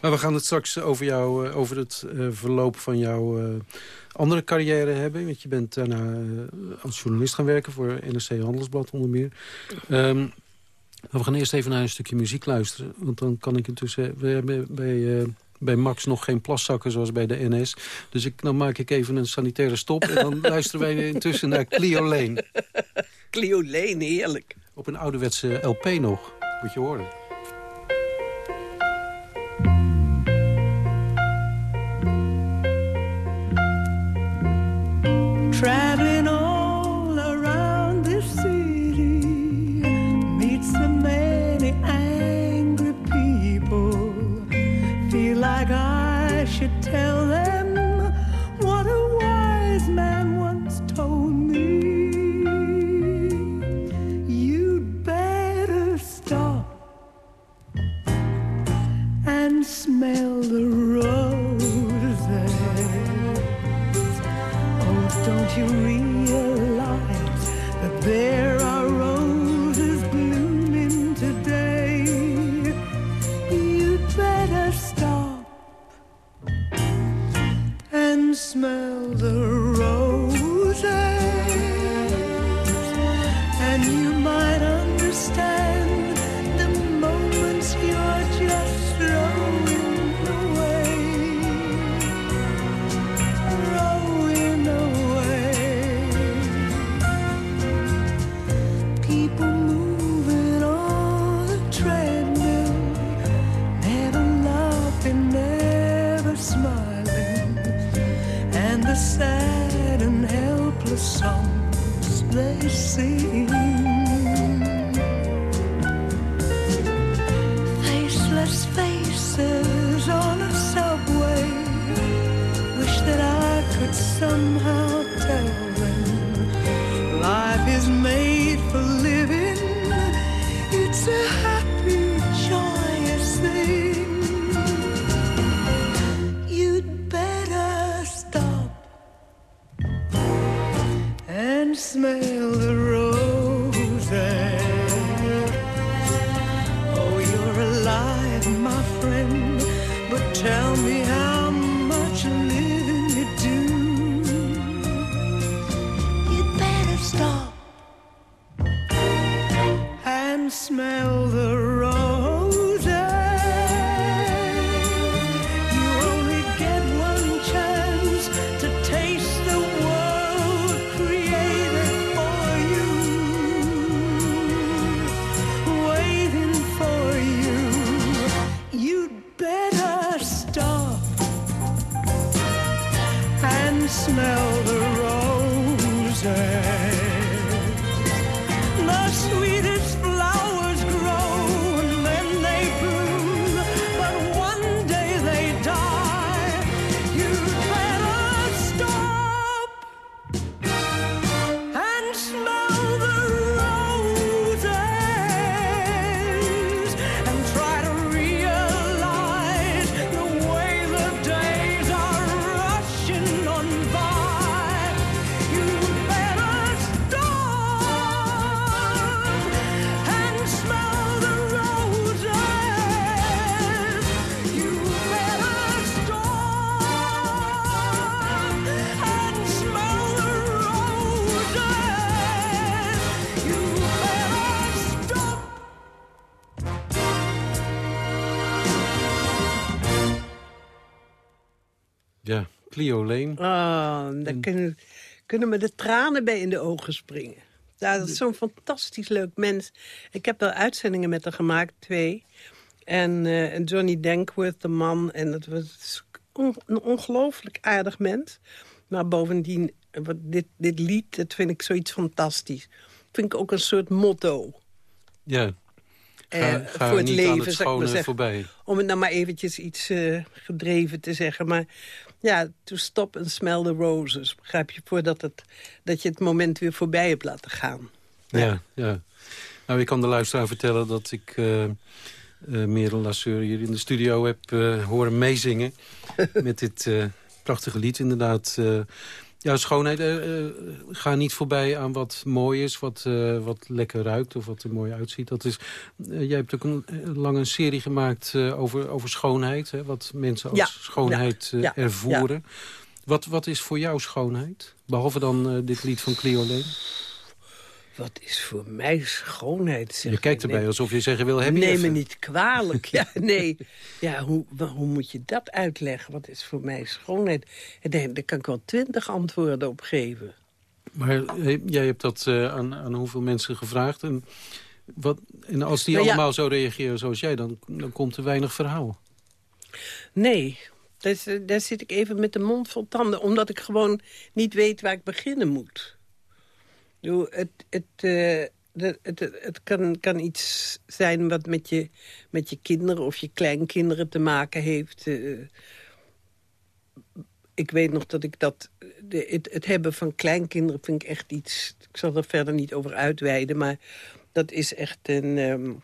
Maar we gaan het straks over, jou, eh, over het eh, verloop van jouw eh, andere carrière hebben. Want je bent daarna eh, als journalist gaan werken voor NRC Handelsblad onder meer. Maar we gaan eerst even naar een stukje muziek luisteren. Want dan kan ik intussen... We hebben bij, eh, bij Max nog geen plaszakken zoals bij de NS. Dus ik, dan maak ik even een sanitaire stop. En dan luisteren wij intussen naar Clio Lane. Clio Lane, heerlijk. Op een ouderwetse LP nog. Moet je horen. And Clio Lane. Oh, daar kunnen, kunnen me de tranen bij in de ogen springen. Ja, dat is zo'n fantastisch leuk mens. Ik heb wel uitzendingen met haar gemaakt, twee. En, eh, en Johnny Dankworth, de man. En dat was on- een ongelooflijk aardig mens. Maar bovendien, wat dit, dit lied, dat vind ik zoiets fantastisch. Vind ik ook een soort motto. Ja. Ga, Eh, ga voor het niet leven, aan het schone voorbij. Om het nou maar eventjes iets eh, gedreven te zeggen. Maar ja, to stop and smell the roses. Begrijp je? Voordat het, dat je het moment weer voorbij hebt laten gaan. Ja, ja. Nou, ik kan de luisteraar vertellen dat ik uh, uh, Merel Lasseur hier in de studio heb uh, horen meezingen. met dit prachtige lied inderdaad. Ja, schoonheid. Uh, ga niet voorbij aan wat mooi is, wat, uh, wat lekker ruikt of wat er mooi uitziet. Dat is, jij hebt ook een, lang een serie gemaakt over, over schoonheid. Hè, wat mensen als ja, schoonheid ja, ja, ervoeren. Wat, wat is voor jou schoonheid? Behalve dan dit lied van Lane? Wat is voor mij schoonheid? Zeg je kijkt erbij nee. alsof je zeggen wil, heb je Neem me niet kwalijk. Ja, nee. Ja, hoe, hoe moet je dat uitleggen? Wat is voor mij schoonheid? Daar, daar kan ik wel twintig antwoorden op geven. Maar he, jij hebt dat uh, aan, aan hoeveel mensen gevraagd? En, wat, en als die nou, allemaal ja. zo reageren zoals jij, dan, dan komt er weinig verhaal. Nee, daar, daar zit ik even met de mond vol tanden. Omdat ik gewoon niet weet waar ik beginnen moet. Het, het, uh, het, het, het kan, kan, iets zijn wat met je, met je kinderen of je kleinkinderen te maken heeft. Uh, ik weet nog dat ik dat... De, het, het, hebben van kleinkinderen vind ik echt iets... Ik zal er verder niet over uitweiden, maar dat is echt een... Um,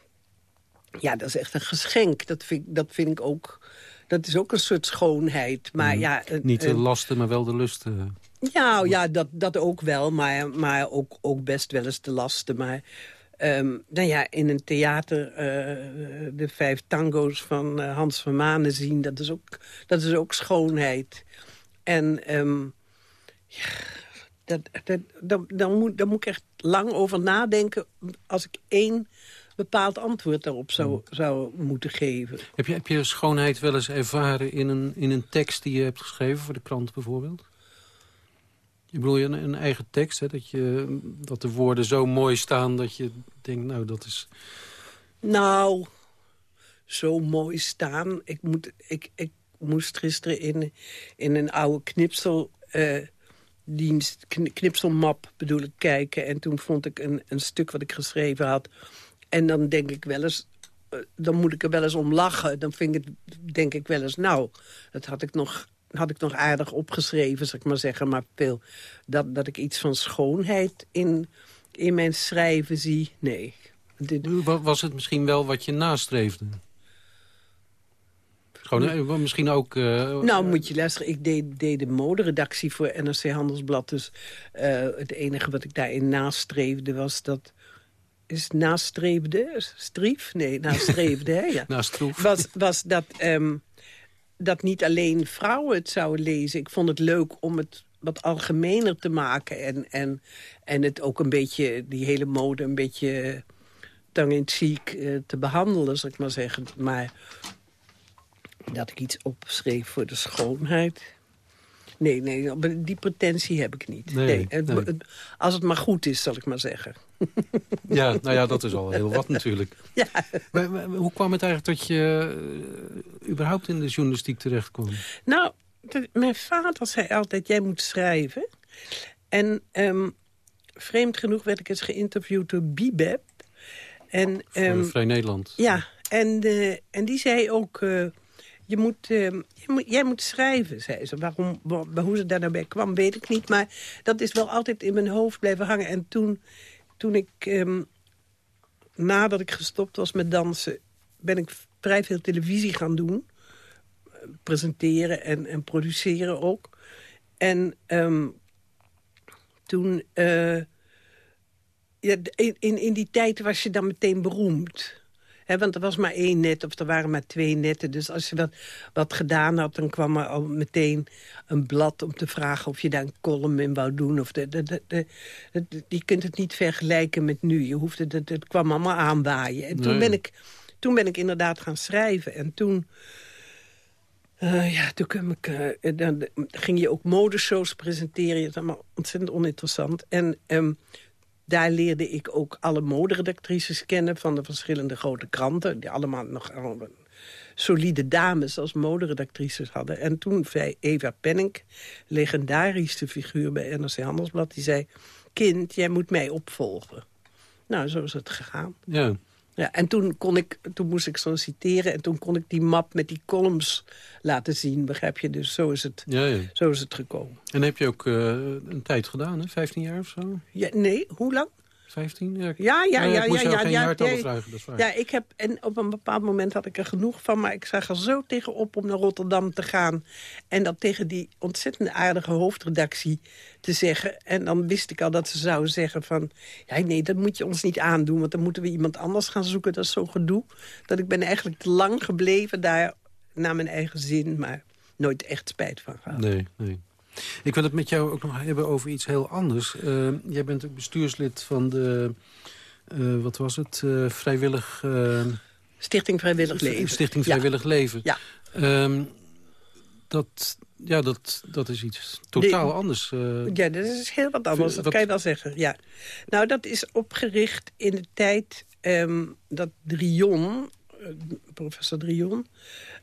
ja, dat is echt een geschenk. Dat vind, dat vind ik ook... Dat is ook een soort schoonheid. Maar mm. ja, een, niet de lasten, maar wel de lusten. Ja, ja dat, dat ook wel, maar, maar ook, ook best wel eens de lasten. Maar um, nou ja, in een theater uh, de vijf tango's van uh, Hans van Manen zien... dat is ook, dat is ook schoonheid. En um, ja, dat, dat, dat, dan, moet, dan moet ik echt lang over nadenken... als ik één bepaald antwoord daarop zou, zou moeten geven. Heb je, heb je schoonheid wel eens ervaren in een, in een tekst die je hebt geschreven... voor de krant bijvoorbeeld? Ik bedoel, een, een eigen tekst, hè, dat, je, dat de woorden zo mooi staan dat je denkt, nou, dat is... Nou, zo mooi staan. Ik, moet, ik, ik moest gisteren in, in een oude knipsel... Uh, dienst, knipselmap bedoel ik, kijken. En toen vond ik een, een stuk wat ik geschreven had. En dan denk ik wel eens, uh, dan moet ik er wel eens om lachen. Dan vind ik denk ik wel eens, nou, dat had ik nog had ik nog aardig opgeschreven, zal ik maar zeggen. Maar veel, dat, dat ik iets van schoonheid in, in mijn schrijven zie, nee. Dit... Was het misschien wel wat je nastreefde? Gewoon, misschien ook... Uh, nou, moet je luisteren. Ik deed, deed de moderedactie voor NRC Handelsblad. Dus uh, het enige wat ik daarin nastreefde was dat... Is nastreefde? Strief? Nee, nastreefde, hè? Ja. Nastroef. Was, was dat... Um, dat niet alleen vrouwen het zouden lezen. Ik vond het leuk om het wat algemener te maken. En, en, en het ook een beetje, die hele mode, een beetje tang-in-cheek uh, te behandelen, zal ik maar zeggen. Maar dat ik iets opschreef voor de schoonheid... Nee, nee, die pretentie heb ik niet. Nee, nee, het, nee. Het, als het maar goed is, zal ik maar zeggen. Ja, nou ja, dat is al heel wat natuurlijk. Ja. Maar, maar, hoe kwam het eigenlijk dat je uh, überhaupt in de journalistiek terecht kwam? Nou, mijn vader zei altijd, jij moet schrijven. En um, vreemd genoeg werd ik eens geïnterviewd door Bibeb. En, um, Vrij Nederland. Ja, en, uh, en die zei ook... Uh, je moet, uh, je moet, jij moet schrijven, zei ze. Waarom, waar, hoe ze daar nou bij kwam, weet ik niet. Maar dat is wel altijd in mijn hoofd blijven hangen. En toen, toen ik, um, nadat ik gestopt was met dansen... ben ik vrij veel televisie gaan doen. Presenteren en, en produceren ook. En um, toen... Uh, ja, in, in die tijd was je dan meteen beroemd... He, want er was maar één net, of er waren maar twee netten. Dus als je wat, wat gedaan had, dan kwam er al meteen een blad... om te vragen of je daar een column in wou doen. Of de, de, de, je kunt het niet vergelijken met nu. Je hoefde, het, het kwam allemaal aanwaaien. En toen, ben ik, toen ben ik inderdaad gaan schrijven. En toen... Eh, ja, toen kwam ik, eh, dan ging je ook modeshows presenteren. Dat is allemaal ontzettend oninteressant. En ehm, daar leerde ik ook alle moderedactrices kennen... van de verschillende grote kranten. Die allemaal nog solide dames als moderedactrices hadden. En toen zei Eva Penning, legendarische figuur bij NRC Handelsblad... die zei, kind, jij moet mij opvolgen. Nou, zo is het gegaan. Ja. Ja, en toen, kon ik, toen moest ik solliciteren en toen kon ik die map met die columns laten zien, begrijp je? Dus zo is het, Ja, ja. zo is het gekomen. En heb je ook eh, een tijd gedaan, hè? 15 jaar of zo? Ja, nee, hoe lang? 15? Ja, Ja, ja, ja, Nou ja, ik moest ja, geen ja, ja, vragen, dat is waar. Ja, ik heb, en op een bepaald moment had ik er genoeg van... maar ik zag er zo tegenop om naar Rotterdam te gaan... en dat tegen die ontzettend aardige hoofdredactie te zeggen. En dan wist ik al dat ze zouden zeggen van... ja, nee, dat moet je ons niet aandoen... want dan moeten we iemand anders gaan zoeken. Dat is zo gedoe. Dat ik ben eigenlijk te lang gebleven daar naar mijn eigen zin... maar nooit echt spijt van gehad. Nee, nee. Ik wil het met jou ook nog hebben over iets heel anders. Eh, jij bent ook bestuurslid van de, eh, wat was het, eh, vrijwillig... Stichting Vrijwillig Leven. Stichting Ja. Vrijwillig Leven. Ja. Ehm, dat, ja, dat, dat is iets totaal Nee. anders. Ja, dat is heel wat anders, dat kan je wel zeggen. Ja. Nou, dat is opgericht in de tijd ehm, dat Drion, professor Drion...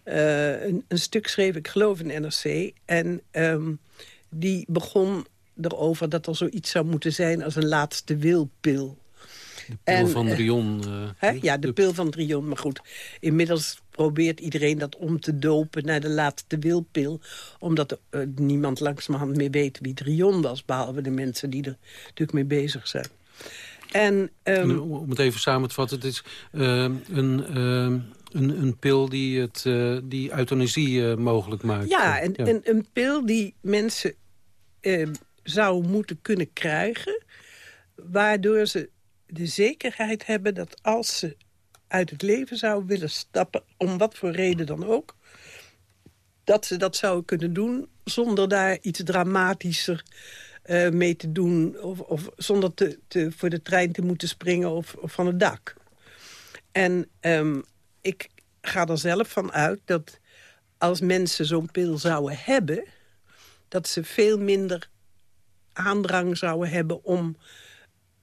eh, een, een stuk schreef, ik geloof in NRC... en ehm, die begon erover dat er zoiets zou moeten zijn als een laatste wilpil. Pil van eh, Drion. eh, Hè? Ja, de pil van Drion. Maar goed, inmiddels probeert iedereen dat om te dopen naar de laatste wilpil. Omdat eh, niemand langzamerhand meer weet wie Drion was. Behalve de mensen die er natuurlijk mee bezig zijn. En, ehm, om het even samen te vatten, het is eh, een, eh, een, een pil die, het, eh, die euthanasie eh, mogelijk maakt. ja, en, en een pil die mensen ehm, zouden moeten kunnen krijgen... waardoor ze de zekerheid hebben dat als ze uit het leven zouden willen stappen... om wat voor reden dan ook... dat ze dat zouden kunnen doen zonder daar iets dramatischer eh, mee te doen... of, of zonder te, te, voor de trein te moeten springen of, of van het dak. En ehm, ik ga er zelf van uit dat als mensen zo'n pil zouden hebben... dat ze veel minder aandrang zouden hebben om,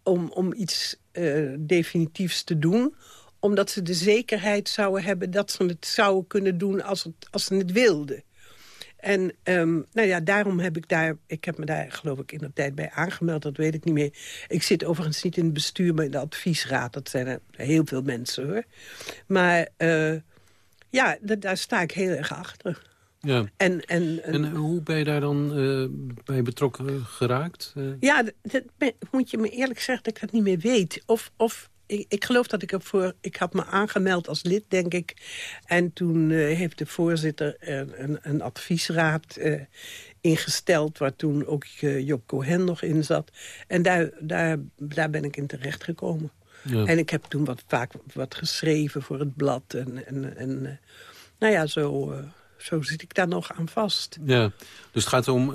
om, om iets eh, definitiefs te doen omdat ze de zekerheid zouden hebben dat ze het zouden kunnen doen als, het, als ze het wilden. En ehm, nou ja, daarom heb ik daar... Ik heb me daar geloof ik in de tijd bij aangemeld, dat weet ik niet meer. Ik zit overigens niet in het bestuur, maar in de adviesraad. Dat zijn er heel veel mensen, hoor. Maar eh, ja, da- daar sta ik heel erg achter. Ja. En, en, En hoe ben je daar dan eh, bij betrokken geraakt? Eh, Ja, dat, dat moet je me eerlijk zeggen dat ik dat niet meer weet. Of, of ik, ik geloof dat ik ervoor... Ik had me aangemeld als lid, denk ik. En toen eh, heeft de voorzitter een, een, een adviesraad eh, ingesteld... waar toen ook eh, Job Cohen nog in zat. En daar, daar, daar ben ik in terechtgekomen. Ja. En ik heb toen wat, vaak wat geschreven voor het blad. En, en, en nou ja, zo, zo zit ik daar nog aan vast. ja. Dus het gaat om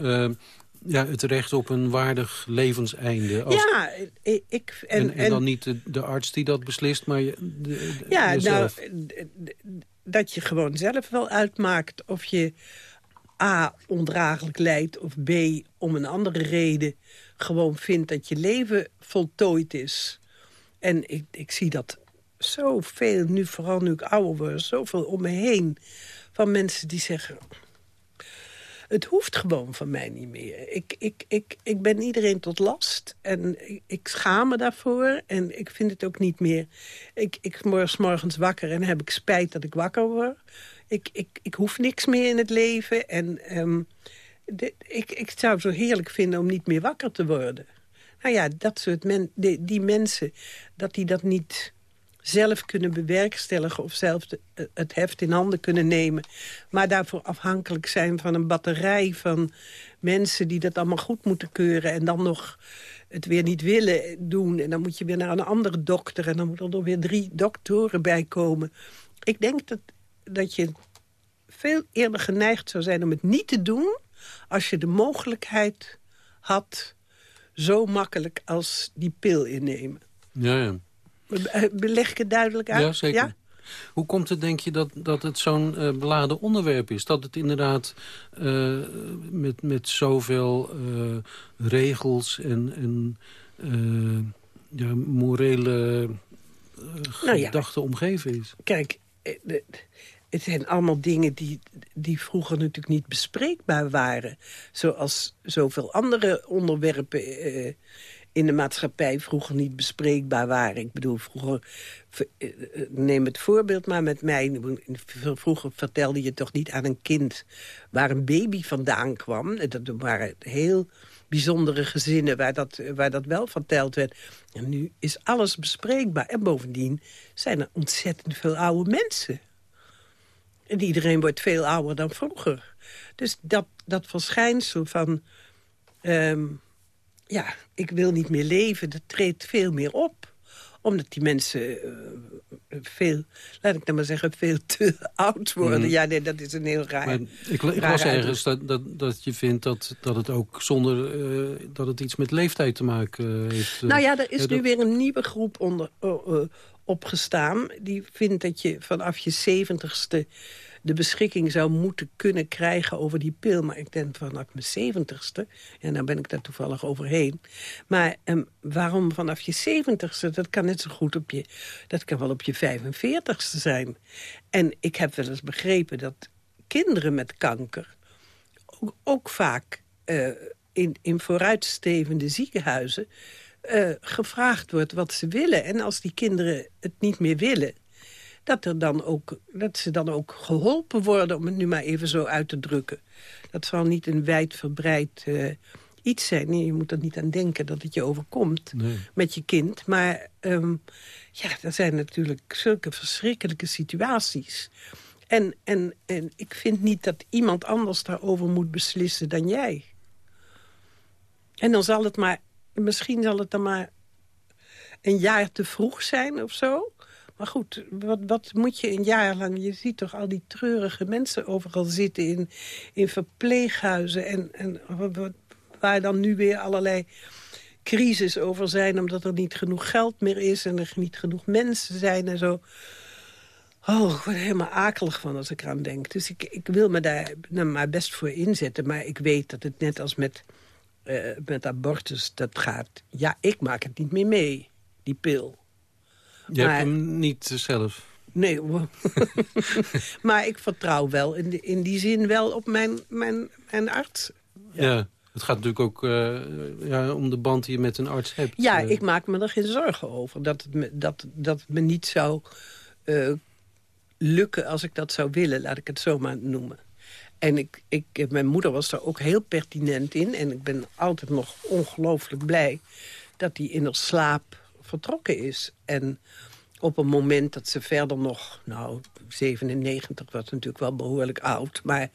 ja, het recht op een waardig levenseinde. Als- Ja, ik... en, en, en, dan niet de, de arts die dat beslist, maar je, de, Ja, jezelf. nou, dat je gewoon zelf wel uitmaakt of je A, ondraaglijk lijdt... of B, om een andere reden gewoon vindt dat je leven voltooid is. En ik, ik zie dat zoveel, nu vooral nu ik ouder word... zoveel om me heen van mensen die zeggen... Het hoeft gewoon van mij niet meer. Ik, ik, ik, ik ben iedereen tot last en ik, schaam me daarvoor. En ik vind het ook niet meer... Ik, ik word morgens wakker en heb ik spijt dat ik wakker word. Ik, ik, ik hoef niks meer in het leven. En ehm, ik, ik zou het zo heerlijk vinden om niet meer wakker te worden. Nou ja, dat soort men, die mensen, dat die dat niet zelf kunnen bewerkstelligen... of zelf het heft in handen kunnen nemen... maar daarvoor afhankelijk zijn van een batterij van mensen... die dat allemaal goed moeten keuren en dan nog het weer niet willen doen. En dan moet je weer naar een andere dokter... en dan moeten er weer drie doktoren bij komen. Ik denk dat, dat je veel eerder geneigd zou zijn om het niet te doen... als je de mogelijkheid had zo makkelijk als die pil innemen. Ja, ja. Eh, Beleg ik het duidelijk uit? Ja, zeker. Ja? Hoe komt het, denk je, dat, dat het zo'n eh, beladen onderwerp is? Dat het inderdaad eh, met, met zoveel regels en, en ja, morele Nou ja. gedachten omgeven is? Kijk, het zijn allemaal dingen die, die vroeger natuurlijk niet bespreekbaar waren. Zoals zoveel andere onderwerpen in de maatschappij vroeger niet bespreekbaar waren. Ik bedoel, vroeger... eh, eh, Neem het voorbeeld maar met mij. Vroeger vertelde je toch niet aan een kind waar een baby vandaan kwam. Dat waren heel bijzondere gezinnen waar dat, waar dat wel verteld werd. En nu is alles bespreekbaar. En bovendien zijn er ontzettend veel oude mensen. En iedereen wordt veel ouder dan vroeger. Dus dat, dat verschijnsel van... ehm, ja, ik wil niet meer leven, dat treedt veel meer op. Omdat die mensen eh, veel, laat ik dan maar zeggen, veel te oud worden. Mhm. Ja, nee, dat is een heel raar... Maar ik, ik las ergens dat, dat, dat je vindt dat, dat het ook zonder eh, dat het iets met leeftijd te maken eh, heeft. Nou ja, er is Ja, nu dat- weer een nieuwe groep onder, opgestaan. Die vindt dat je vanaf je zeventigste de beschikking zou moeten kunnen krijgen over die pil. Maar ik denk vanaf mijn zeventigste, en dan ben ik daar toevallig overheen. Maar ehm, waarom vanaf je zeventigste? Dat kan net zo goed op je, dat kan wel op je 45ste zijn. En ik heb wel eens begrepen dat kinderen met kanker ook, ook vaak eh, in, in vooruitstevende ziekenhuizen eh, gevraagd wordt wat ze willen. En als die kinderen het niet meer willen, dat, er dan ook, dat ze dan ook geholpen worden, om het nu maar even zo uit te drukken. Dat zal niet een wijdverbreid eh iets zijn. Nee, je moet er niet aan denken dat het je overkomt Nee. met je kind. Maar ehm, ja, er zijn natuurlijk zulke verschrikkelijke situaties. En, en, en ik vind niet dat iemand anders daarover moet beslissen dan jij. En dan zal het maar, misschien zal het dan maar een jaar te vroeg zijn of zo. Maar goed, wat, wat moet je een jaar lang... Je ziet toch al die treurige mensen overal zitten in, in verpleeghuizen... En, en waar dan nu weer allerlei crisis over zijn... omdat er niet genoeg geld meer is en er niet genoeg mensen zijn en zo. Oh, ik word helemaal akelig van als ik eraan denk. Dus ik, ik wil me daar nou, maar best voor inzetten. Maar ik weet dat het net als met, eh, met abortus dat gaat. Ja, ik maak het niet meer mee, die pil. Je Maar- hebt hem niet zelf. Nee, hoor. maar ik vertrouw wel in, die- in die zin wel op mijn, mijn, mijn arts. Ja. Het gaat natuurlijk ook eh, ja, om de band die je met een arts hebt. Ja, Eh, ik maak me er geen zorgen over. Dat het me, dat, dat het me niet zou eh, lukken als ik dat zou willen. Laat ik het zo maar noemen. En ik, ik, mijn moeder was daar ook heel pertinent in. En ik ben altijd nog ongelooflijk blij dat die in haar slaap vertrokken is. En op een moment dat ze verder nog... Nou, 97 was natuurlijk wel behoorlijk oud. Maar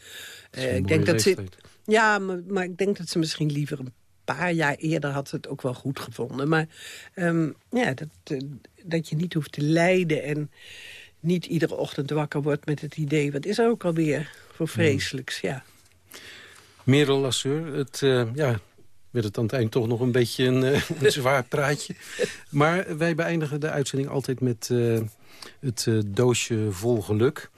eh, ik denk dat ze... Ja, maar, maar ik denk dat ze misschien liever een paar jaar eerder had het ook wel goed gevonden. Maar ehm, ja, dat, eh, dat je niet hoeft te lijden en niet iedere ochtend wakker wordt met het idee... wat is er ook alweer voor vreselijks, ja. Merel Lasseur, het, eh, ja, werd het aan het eind toch nog een beetje een, eh, een zwaar praatje. Maar wij beëindigen de uitzending altijd met eh, het eh, doosje vol geluk.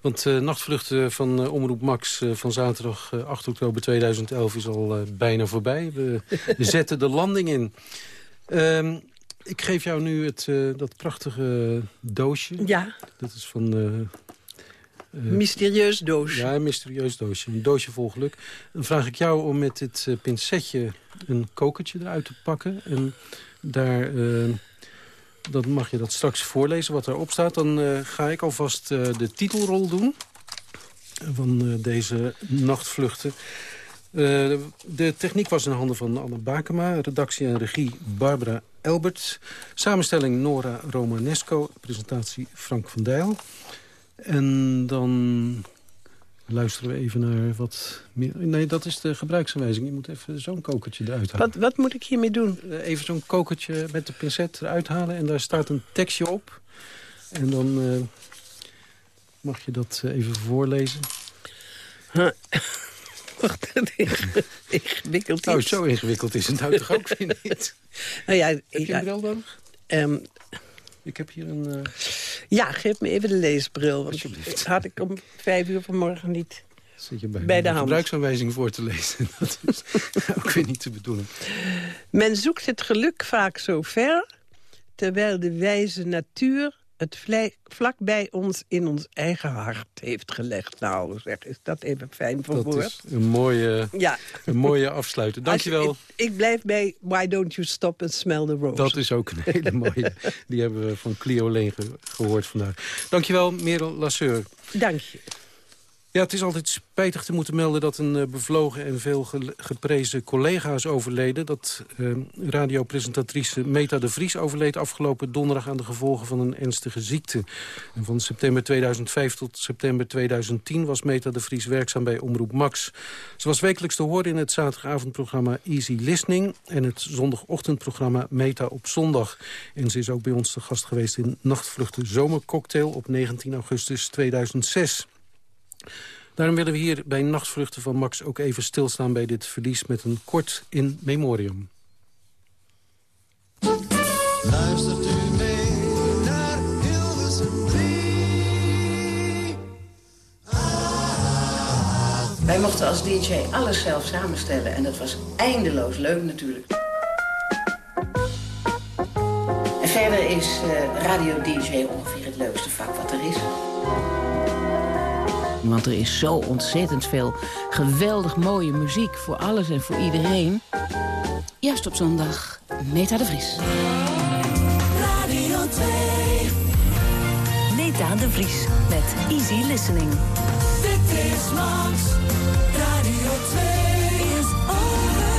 Want eh nachtvluchten van Omroep Max van zaterdag eh, 8 oktober 2011 is al bijna voorbij. We zetten de landing in. Ehm, ik geef jou nu het, dat prachtige doosje. Ja, Dat is van... eh, mysterieus doosje. ja, een mysterieus doosje. Een doosje vol geluk. Dan vraag ik jou om met dit eh, pincetje een kokertje eruit te pakken. En daar, eh, dan mag je dat straks voorlezen wat erop staat. Dan ga ik alvast de titelrol doen van deze nachtvluchten. De techniek was in handen van Anne Bakema. Redactie en regie Barbara Elbert. Samenstelling Nora Romanesco. Presentatie Frank van Dijl. En dan luisteren we even naar wat meer... Nee, dat is de gebruiksaanwijzing. Je moet even zo'n kokertje eruit halen. Wat, wat moet ik hiermee doen? Eh, Even zo'n kokertje met de pincet eruit halen. En daar staat een tekstje op. En dan eh, mag je dat eh, even voorlezen. Wacht, ingewikkeld Nou, iets. zo ingewikkeld is het nou toch ook weer niet. Nou ja, Heb je ja, een bril nodig? ehm, Ik heb hier een... eh, Ja, geef me even de leesbril. Want dat had ik om vijf uur vanmorgen niet Zit je bij, bij de hand. gebruiksaanwijzing voor te lezen. Dat is ook weer niet te bedoelen. Men zoekt het geluk vaak zo ver... terwijl de wijze natuur het vlak bij ons in ons eigen hart heeft gelegd. Nou, zeg, is dat even fijn Dat verwoord? is een mooie, Ja. een mooie afsluiter. Dankjewel. Je- Ik, ik blijf bij Why Don't You Stop and Smell the Rose. Dat is ook een hele mooie. Die hebben we van Clio Leen ge- gehoord vandaag. Dankjewel, Merel Lasseur. Dank je. Ja, het is altijd spijtig te moeten melden dat een eh, bevlogen en veel ge- geprezen collega is overleden. Dat eh, radiopresentatrice Meta de Vries overleed afgelopen donderdag aan de gevolgen van een ernstige ziekte. Van september 2005 tot september 2010 was Meta de Vries werkzaam bij Omroep Max. Ze was wekelijks te horen in het zaterdagavondprogramma Easy Listening en het zondagochtendprogramma Meta op zondag. En ze is ook bij ons te gast geweest in Nachtvluchten Zomercocktail op 19 augustus 2006. Daarom willen we hier bij Nachtvluchten van Max ook even stilstaan bij dit verlies met een kort in memoriam. Luistert u mee naar Hilversum 3? Wij mochten als DJ alles zelf samenstellen en dat was eindeloos leuk natuurlijk. En verder is eh, radio-DJ ongeveer het leukste vak wat er is. Want er is zo ontzettend veel geweldig mooie muziek voor alles en voor iedereen. Juist op zondag, Meta de Vries. Radio 2. Meta de Vries met Easy Listening. Dit is Max. Radio 2 is over.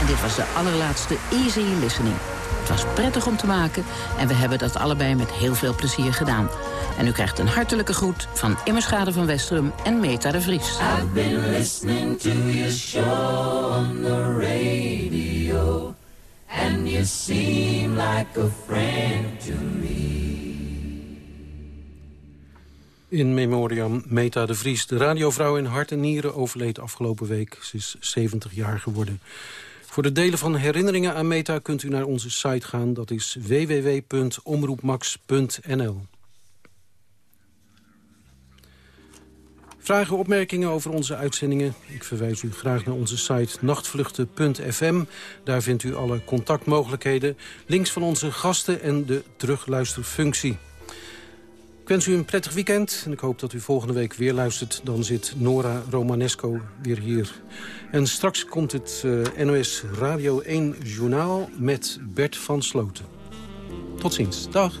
En dit was de allerlaatste Easy Listening. Het was prettig om te maken en we hebben dat allebei met heel veel plezier gedaan. En u krijgt een hartelijke groet van Immerschade van Westrum en Meta de Vries. I've been listening to your show on the radio. And you seem like a friend to me. In memoriam Meta de Vries. De radiovrouw in hart en nieren overleed afgelopen week. Ze is 70 jaar geworden. Voor de delen van herinneringen aan Meta kunt u naar onze site gaan. Dat is www.omroepmax.nl. Vragen, opmerkingen over onze uitzendingen? Ik verwijs u graag naar onze site nachtvluchten.fm. Daar vindt u alle contactmogelijkheden, links van onze gasten en de terugluisterfunctie. Ik wens u een prettig weekend en ik hoop dat u volgende week weer luistert. Dan zit Nora Romanesco weer hier. En straks komt het eh, NOS Radio 1 Journaal met Bert van Sloten. Tot ziens. Dag.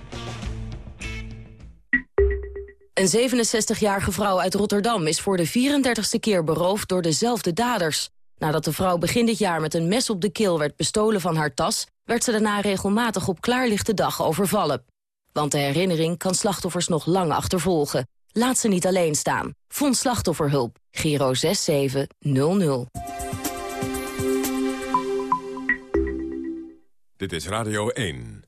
Een 67-jarige vrouw uit Rotterdam is voor de 34ste keer beroofd door dezelfde daders. Nadat de vrouw begin dit jaar met een mes op de keel werd bestolen van haar tas... werd ze daarna regelmatig op klaarlichte dag overvallen. Want de herinnering kan slachtoffers nog lang achtervolgen. Laat ze niet alleen staan. Vond slachtofferhulp. Giro 6700. Dit is Radio 1.